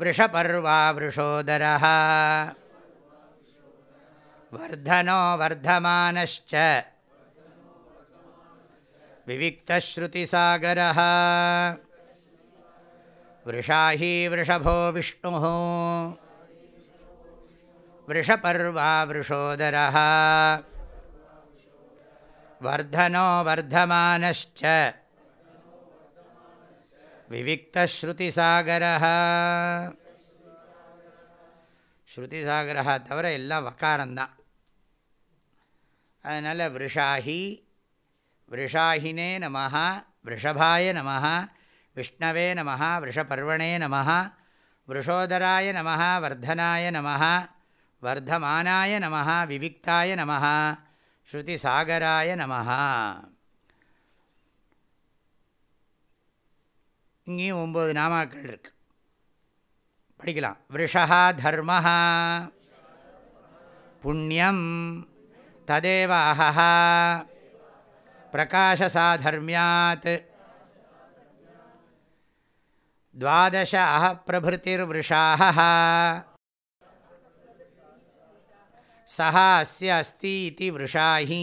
वृषपर्वा वृषोदरः वर्धनो वर्धमानश्च विविक्तश्रुतिसागरः वृषाही वृषभो विष्णुः वृषपर्वा वृषोदरः वर्धनो वर्धमानश्च விவிக்தஸ்ருதிசாகரः ஸ்ருதிசாகரா தவிர எல்லாம் வக்காரந்தான் அதனால் விருஷாஹி விருஷாஹினே நம விஷபாய நம விஷ்ணவே நம விஷபர்வணே நம விருஷோதராய நம வர்தனாய நம வர்தமானாய நம விவிக்தாய நம ஸ்ருதிசாகராய நம இங்கேயும் ஒம்பது நாமாக்கள் இருக்கு படிக்கலாம் விருஷா தர்ம புண்ணியம் ததேவ அஹா பிரகாசசாதர்மியாத் द्वादश अह प्रभृतिर्वृषाः सः अस्य अस्ति इति वृषाहि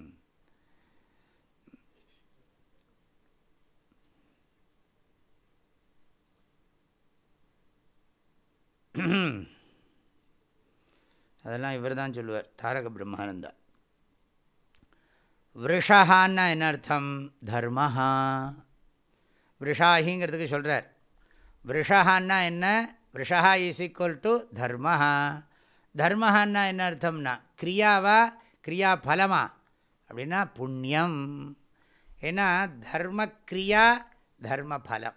அதெல்லாம் இவர் தான் சொல்லுவார். தாரக பிரம்மானந்தா. விருஷான்னா என்ன அர்த்தம்? தர்மஹா. விருஷாஹிங்கிறதுக்கு சொல்கிறார் விருஷான்னா என்ன? விருஷா இஸ் ஈக்குவல் டு தர்மஹா. தர்மஹான்னா என்ன அர்த்தம்னா கிரியாவா? கிரியா பலமா அப்படின்னா புண்ணியம். ஏன்னா தர்ம கிரியா தர்ம பலம்.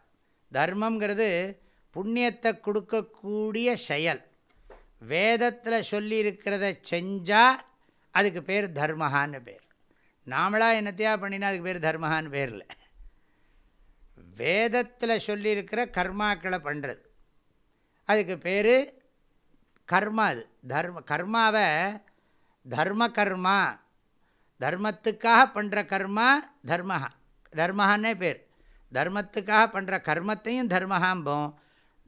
தர்மங்கிறது புண்ணியத்தை கொடுக்கக்கூடிய செயல். வேதத்தில் சொல்லியிருக்கிறத செஞ்சால் அதுக்கு பேர் தர்மஹான்னு பேர். நாமளாக என்னத்தையா பண்ணினா அதுக்கு பேர் தர்மஹான்னு பேர் இல்லை வேதத்தில் சொல்லியிருக்கிற கர்மாக்களை பண்ணுறது அதுக்கு பேர் கர்மா அது. தர்ம கர்மாவை தர்ம கர்மா தர்மத்துக்காக பண்ணுற கர்மா தர்மஹா தர்மஹான்னே பேர். தர்மத்துக்காக பண்ணுற கர்மத்தையும் தர்மஹாம்போம்.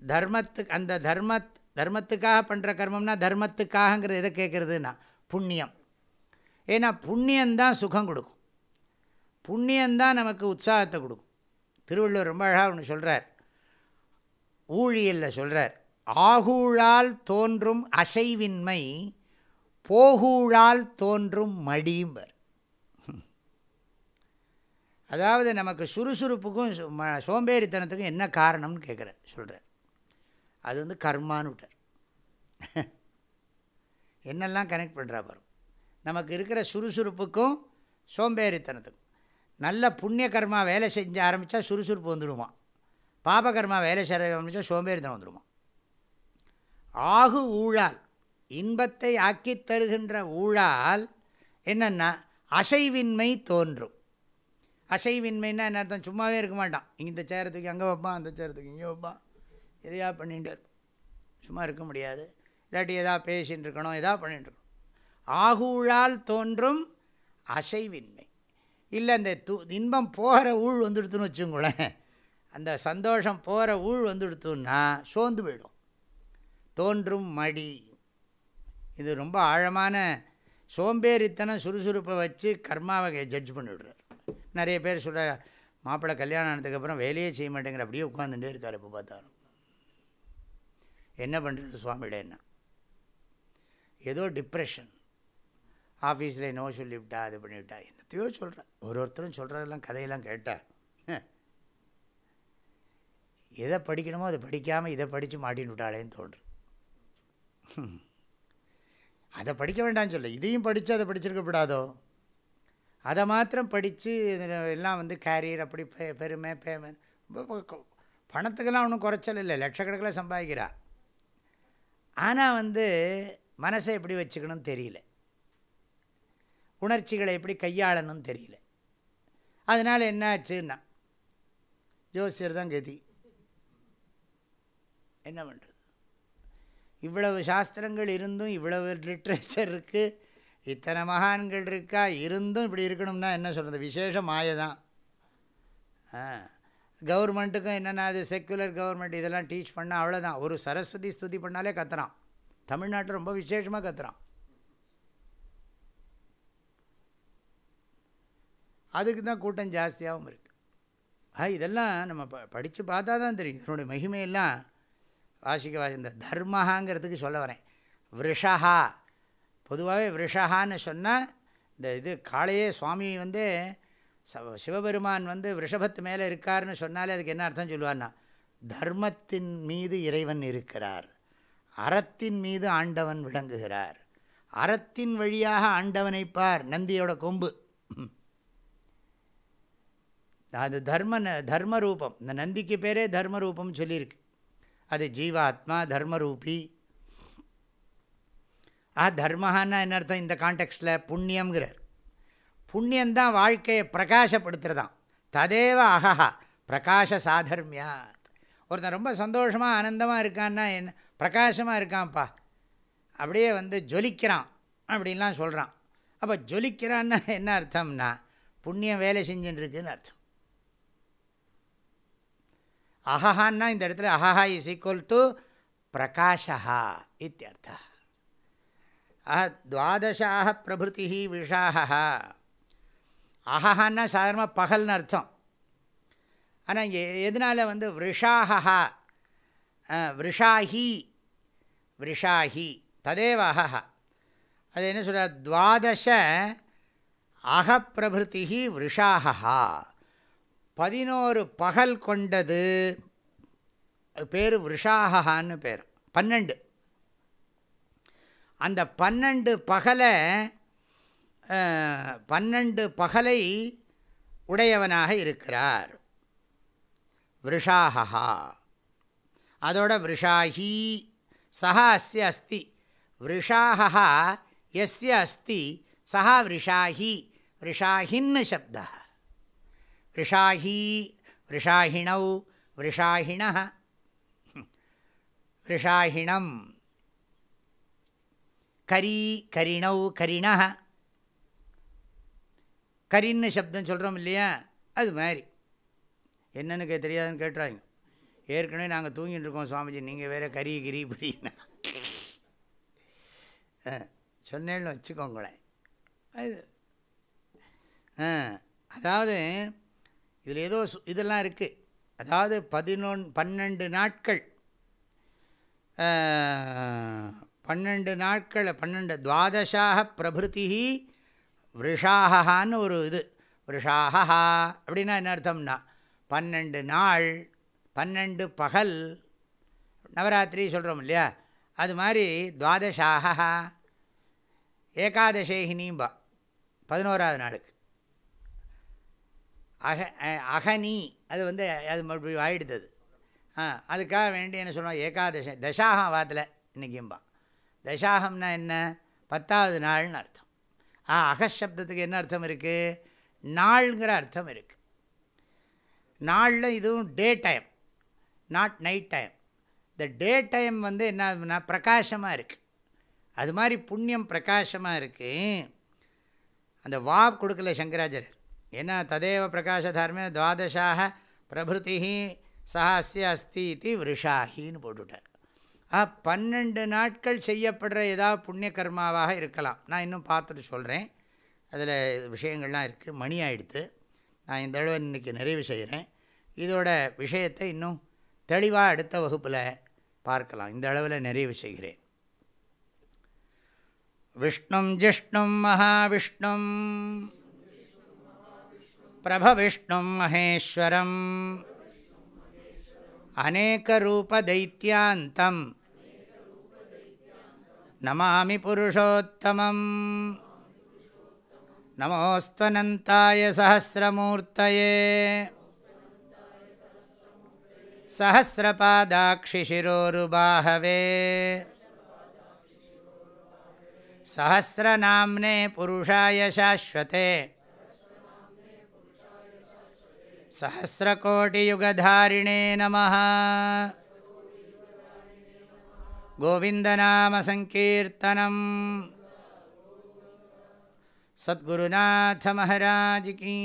தர்மத்துக்கு அந்த தர்ம தர்மத்துக்காக பண்ணுற கர்மம்னா தர்மத்துக்காகங்கிறது எதை கேட்குறதுன்னா புண்ணியம். ஏன்னா புண்ணியந்தான் சுகம் கொடுக்கும். புண்ணியந்தான் நமக்கு உற்சாகத்தை கொடுக்கும். திருவள்ளுவர் ரொம்ப அழகாக ஒன்று சொல்கிறார் ஊழியலில் சொல்கிறார் ஆகூழால் தோன்றும் அசைவின்மை போகூழால் தோன்றும் மடியும்பர். அதாவது நமக்கு சுறுசுறுப்புக்கும் சோம்பேறித்தனத்துக்கும் என்ன காரணம்னு கேட்குறார் சொல்கிறார் அது வந்து கர்மான்னு விட்டார். என்னெல்லாம் கனெக்ட் பண்ணுறா பாருங்க நமக்கு இருக்கிற சுறுசுறுப்புக்கும் சோம்பேறித்தனத்துக்கும். நல்ல புண்ணிய கர்மா வேலை செஞ்சு ஆரம்பித்தா சுறுசுறுப்பு வந்துடுவான் பாபகர்மா வேலை செய்ய ஆரம்பித்தா சோம்பேறித்தனம் வந்துடுவான் ஆகு ஊழால் இன்பத்தை ஆக்கித் தருகின்ற ஊழால் என்னென்னா அசைவின்மை தோன்றும். அசைவின்மைன்னா என்ன அர்த்தம்? சும்மாவே இருக்க மாட்டான். இந்த சேரத்துக்கு அங்கே வைப்பான் அந்த சேரத்துக்கு இங்கே வைப்பான். எதையா பண்ணிட்டு இருப்பான் சும்மா இருக்க முடியாது. இல்லாட்டி எதா பேசின்னு இருக்கணும் எதா பண்ணிட்டுருக்கணும் ஆகூழால் தோன்றும் அசைவின்மை. இல்லை இந்த து இன்பம் போகிற ஊழ் வந்துடுத்துன்னு வச்சுங்களேன் அந்த சந்தோஷம் போகிற ஊழ் வந்துடுத்துன்னா சோர்ந்து போயிடும். தோன்றும் மடி. இது ரொம்ப ஆழமான சோம்பேறித்தனம் சுறுசுறுப்பை வச்சு கர்மாவை ஜட்ஜ் பண்ணிவிடுறார் நிறைய பேர் சொல்கிற மாப்பிள்ளை கல்யாணம் ஆனதுக்கப்புறம் வேலையே செய்ய மாட்டேங்கிற அப்படியே உட்காந்துட்டே இருக்கார் இப்போ பார்த்தாலும். என்ன பண்ணுறது சுவாமியிட என்ன? ஏதோ டிப்ரெஷன் ஆஃபீஸில் நோ சொல்லிவிட்டா அது பண்ணிவிட்டா என்னத்தையோ சொல்கிறேன் ஒரு ஒருத்தரும் சொல்கிறதெல்லாம் கதையெல்லாம் கேட்டால் எதை படிக்கணுமோ அதை படிக்காமல் இதை படித்து மாட்டின்னு விட்டாளேன்னு தோன்றுது அதை படிக்க வேண்டாம்னு சொல்ல. இதையும் படித்து அதை படிச்சிருக்கப்படாதோ அதை மாத்திரம் படித்து எல்லாம் வந்து கேரியர் அப்படி பெ பெருமை பேமெண்ட் பணத்துக்கெல்லாம் ஒன்றும் குறைச்சல் இல்லை. லட்சக்கணக்கில் சம்பாதிக்கிறா. ஆனால் வந்து மனசை எப்படி வச்சுக்கணும்னு தெரியல. உணர்ச்சிகளை எப்படி கையாளணும்னு தெரியல. அதனால் என்ன ஆச்சுன்னா ஜோசியர் தான் கதி. என்ன பண்ணுறது இவ்வளவு சாஸ்திரங்கள் இருந்தும் இவ்வளவு லிட்ரேச்சர் இருக்குது இத்தனை மகான்கள் இருக்கா? இருந்தும் இப்படி இருக்கணும்னா என்ன சொல்கிறது விசேஷ மாய தான் ஆ. கவர்மெண்ட்டுக்கும் என்னென்ன அது செக்குலர் கவர்மெண்ட் இதெல்லாம் டீச் பண்ணால் அவ்வளோதான் ஒரு சரஸ்வதி ஸ்துதி பண்ணாலே கத்துறான். தமிழ்நாட்டில் ரொம்ப விசேஷமாக கத்துறான். அதுக்கு தான் கூட்டம் ஜாஸ்தியாகவும் இருக்குது ஆ இதெல்லாம் நம்ம ப படித்து பார்த்தா தான் தெரியும். இதனுடைய மகிமையெல்லாம் வாசிக்க வாசி இந்த தர்மஹாங்கிறதுக்கு சொல்ல வரேன். விருஷஹா. பொதுவாகவே விருஷஹான்னு சொன்னால் இந்த இது காளையே சுவாமி வந்து சிவபெருமான் வந்து ரிஷபத்து மேலே இருக்காருன்னு சொன்னாலே அதுக்கு என்ன அர்த்தம் சொல்லுவான்னா தர்மத்தின் மீது இறைவன் இருக்கிறார் அறத்தின் மீது ஆண்டவன் விளங்குகிறார் அறத்தின் வழியாக ஆண்டவனை பார் நந்தியோட கொம்பு. அது தர்ம ந- இந்த நந்திக்கு பேரே தர்மரூபம் சொல்லியிருக்கு. அது ஜீவாத்மா தர்மரூபி. ஆ தர்மஹான்னா என்ன அர்த்தம்? இந்த கான்டெக்ஸ்டில் புண்ணியங்கிறார் புண்ணியந்தான் வாழ்க்கையை பிரகாசப்படுத்துகிறதாம் ததேவ அகஹா பிரகாச சாதர்மியாத். ஒருத்தன் ரொம்ப சந்தோஷமாக ஆனந்தமாக இருக்கான்னா என்ன பிரகாசமாக இருக்கான்ப்பா. அப்படியே வந்து ஜொலிக்கிறான் அப்படின்லாம் சொல்கிறான் அப்போ ஜொலிக்கிறான்னா என்ன அர்த்தம்னா புண்ணியம் வேலை செஞ்சுன்னு இருக்குதுன்னு அர்த்தம். அஹஹான்னா இந்த இடத்துல அஹஹா இஸ் ஈக்குவல் டு பிரகாஷா இத்தியர்த்தா அஹ துவாதசாக பிரபுதி விஷாக அஹஹான்னா சாதாரணமாக பகல்னு அர்த்தம். ஆனால் இங்கே எதனால் வந்து விஷாஹா விஷாஹி விஷாஹி ததேவ அஹஹா. அது என்ன சொல்கிறார் துவாதச அகப்பிரபிருத்தி விஷாகா பதினோரு பகல் கொண்டது. பேர் விஷாகான்னு பேர். பன்னெண்டு. அந்த பன்னெண்டு பகலை பன்னெண்டு பகலை உடையவனாக இருக்கிறார். விருஷாகா அதோட விருஷாஹி சஹா அஸ்ய அஸ்தி. விருஷாகா எஸ்ய அஸ்தி சஹா விருஷாஹி விருஷாஹின்னு சப்த. விருஷாஹி விருஷாஹிணவ் விருஷாஹிண விருஷாஹிணம். கரி கரிணவ் கரிண கரின்னு சப்தம் சொல்கிறோம் இல்லையா? அது மாதிரி. என்னன்னு கே தெரியாதுன்னு கேட்டுறாங்க. ஏற்கனவே நாங்கள் தூங்கிட்டு இருக்கோம் சுவாமிஜி. நீங்கள் வேறு கரி கிரி புரியுனா சொன்னேன்னு வச்சுக்கோங்களேன். அது ஆ அதாவது இதில் ஏதோ இதெல்லாம் இருக்குது அதாவது பதினொன் பன்னெண்டு நாட்கள். பன்னெண்டு நாட்கள் பன்னெண்டு துவாதசாக பிரபிருத்தி விஷாகான்னு ஒரு இது. விஷாகா அப்படின்னா என்ன அர்த்தம்னா பன்னெண்டு நாள் பன்னெண்டு பகல் நவராத்திரி சொல்கிறோம் இல்லையா? அது மாதிரி துவாதசாகா ஏகாதசேகினிம்பா பதினோராவது நாளுக்கு. அக அகனி அது வந்து அது மறுபடியும் ஆயிடுத்தது ஆ அதுக்காக வேண்டி என்ன சொல்லுவோம் ஏகாதச தசாகம் வாத்தில் இன்றைக்கிம்பா தசாகம்னா என்ன? பத்தாவது நாள்னு அர்த்தம். ஆ அகசப்தத்துக்கு என்ன அர்த்தம் இருக்குது நாள்ங்கிற அர்த்தம் இருக்குது நாளில் இதுவும் day time not night time இந்த டே டைம் வந்து என்ன பிரகாசமாக இருக்குது அது மாதிரி புண்ணியம் பிரகாசமாக இருக்குது அந்த வா கொடுக்கல சங்கராச்சாரியர். ஏன்னா ததேவ பிரகாஷ தர்மே துவாதசாக பிரபிருதி சஹாஸ்ய அஸ்தி இது விருஷாஹின்னு போட்டுவிட்டார் ஆ பன்னெண்டு நாட்கள் செய்யப்படுற ஏதாவது புண்ணிய கர்மாவாக இருக்கலாம். நான் இன்னும் பார்த்துட்டு சொல்கிறேன் அதில் விஷயங்கள்லாம் இருக்குது மணி ஆகிடுத்து நான் இந்த தடவை இன்றைக்கி நிறைவு செய்கிறேன் இதோட விஷயத்தை இன்னும் தெளிவாக அடுத்த வகுப்பில் பார்க்கலாம். இந்த அளவில் நிறைவு செய்கிறேன். விஷ்ணும் ஜிஷ்ணும் மகாவிஷ்ணும் பிரபவிஷ்ணும் மகேஸ்வரம் அநேகரூபதைத்தியாந்தம் நமாமி புருஷோத்தமம் நமோஸ்தனந்தாய சஹசிரமூர்த்தயே सहस्रपादाक्षिशिरोरुबाहवे सहस्रनाम्ने पुरुषाय शाश्वते सहस्रकोटियुगधारिणे नमः। गोविन्दनामसङ्कीर्तनम्। सद्गुरुनाथमहाराज की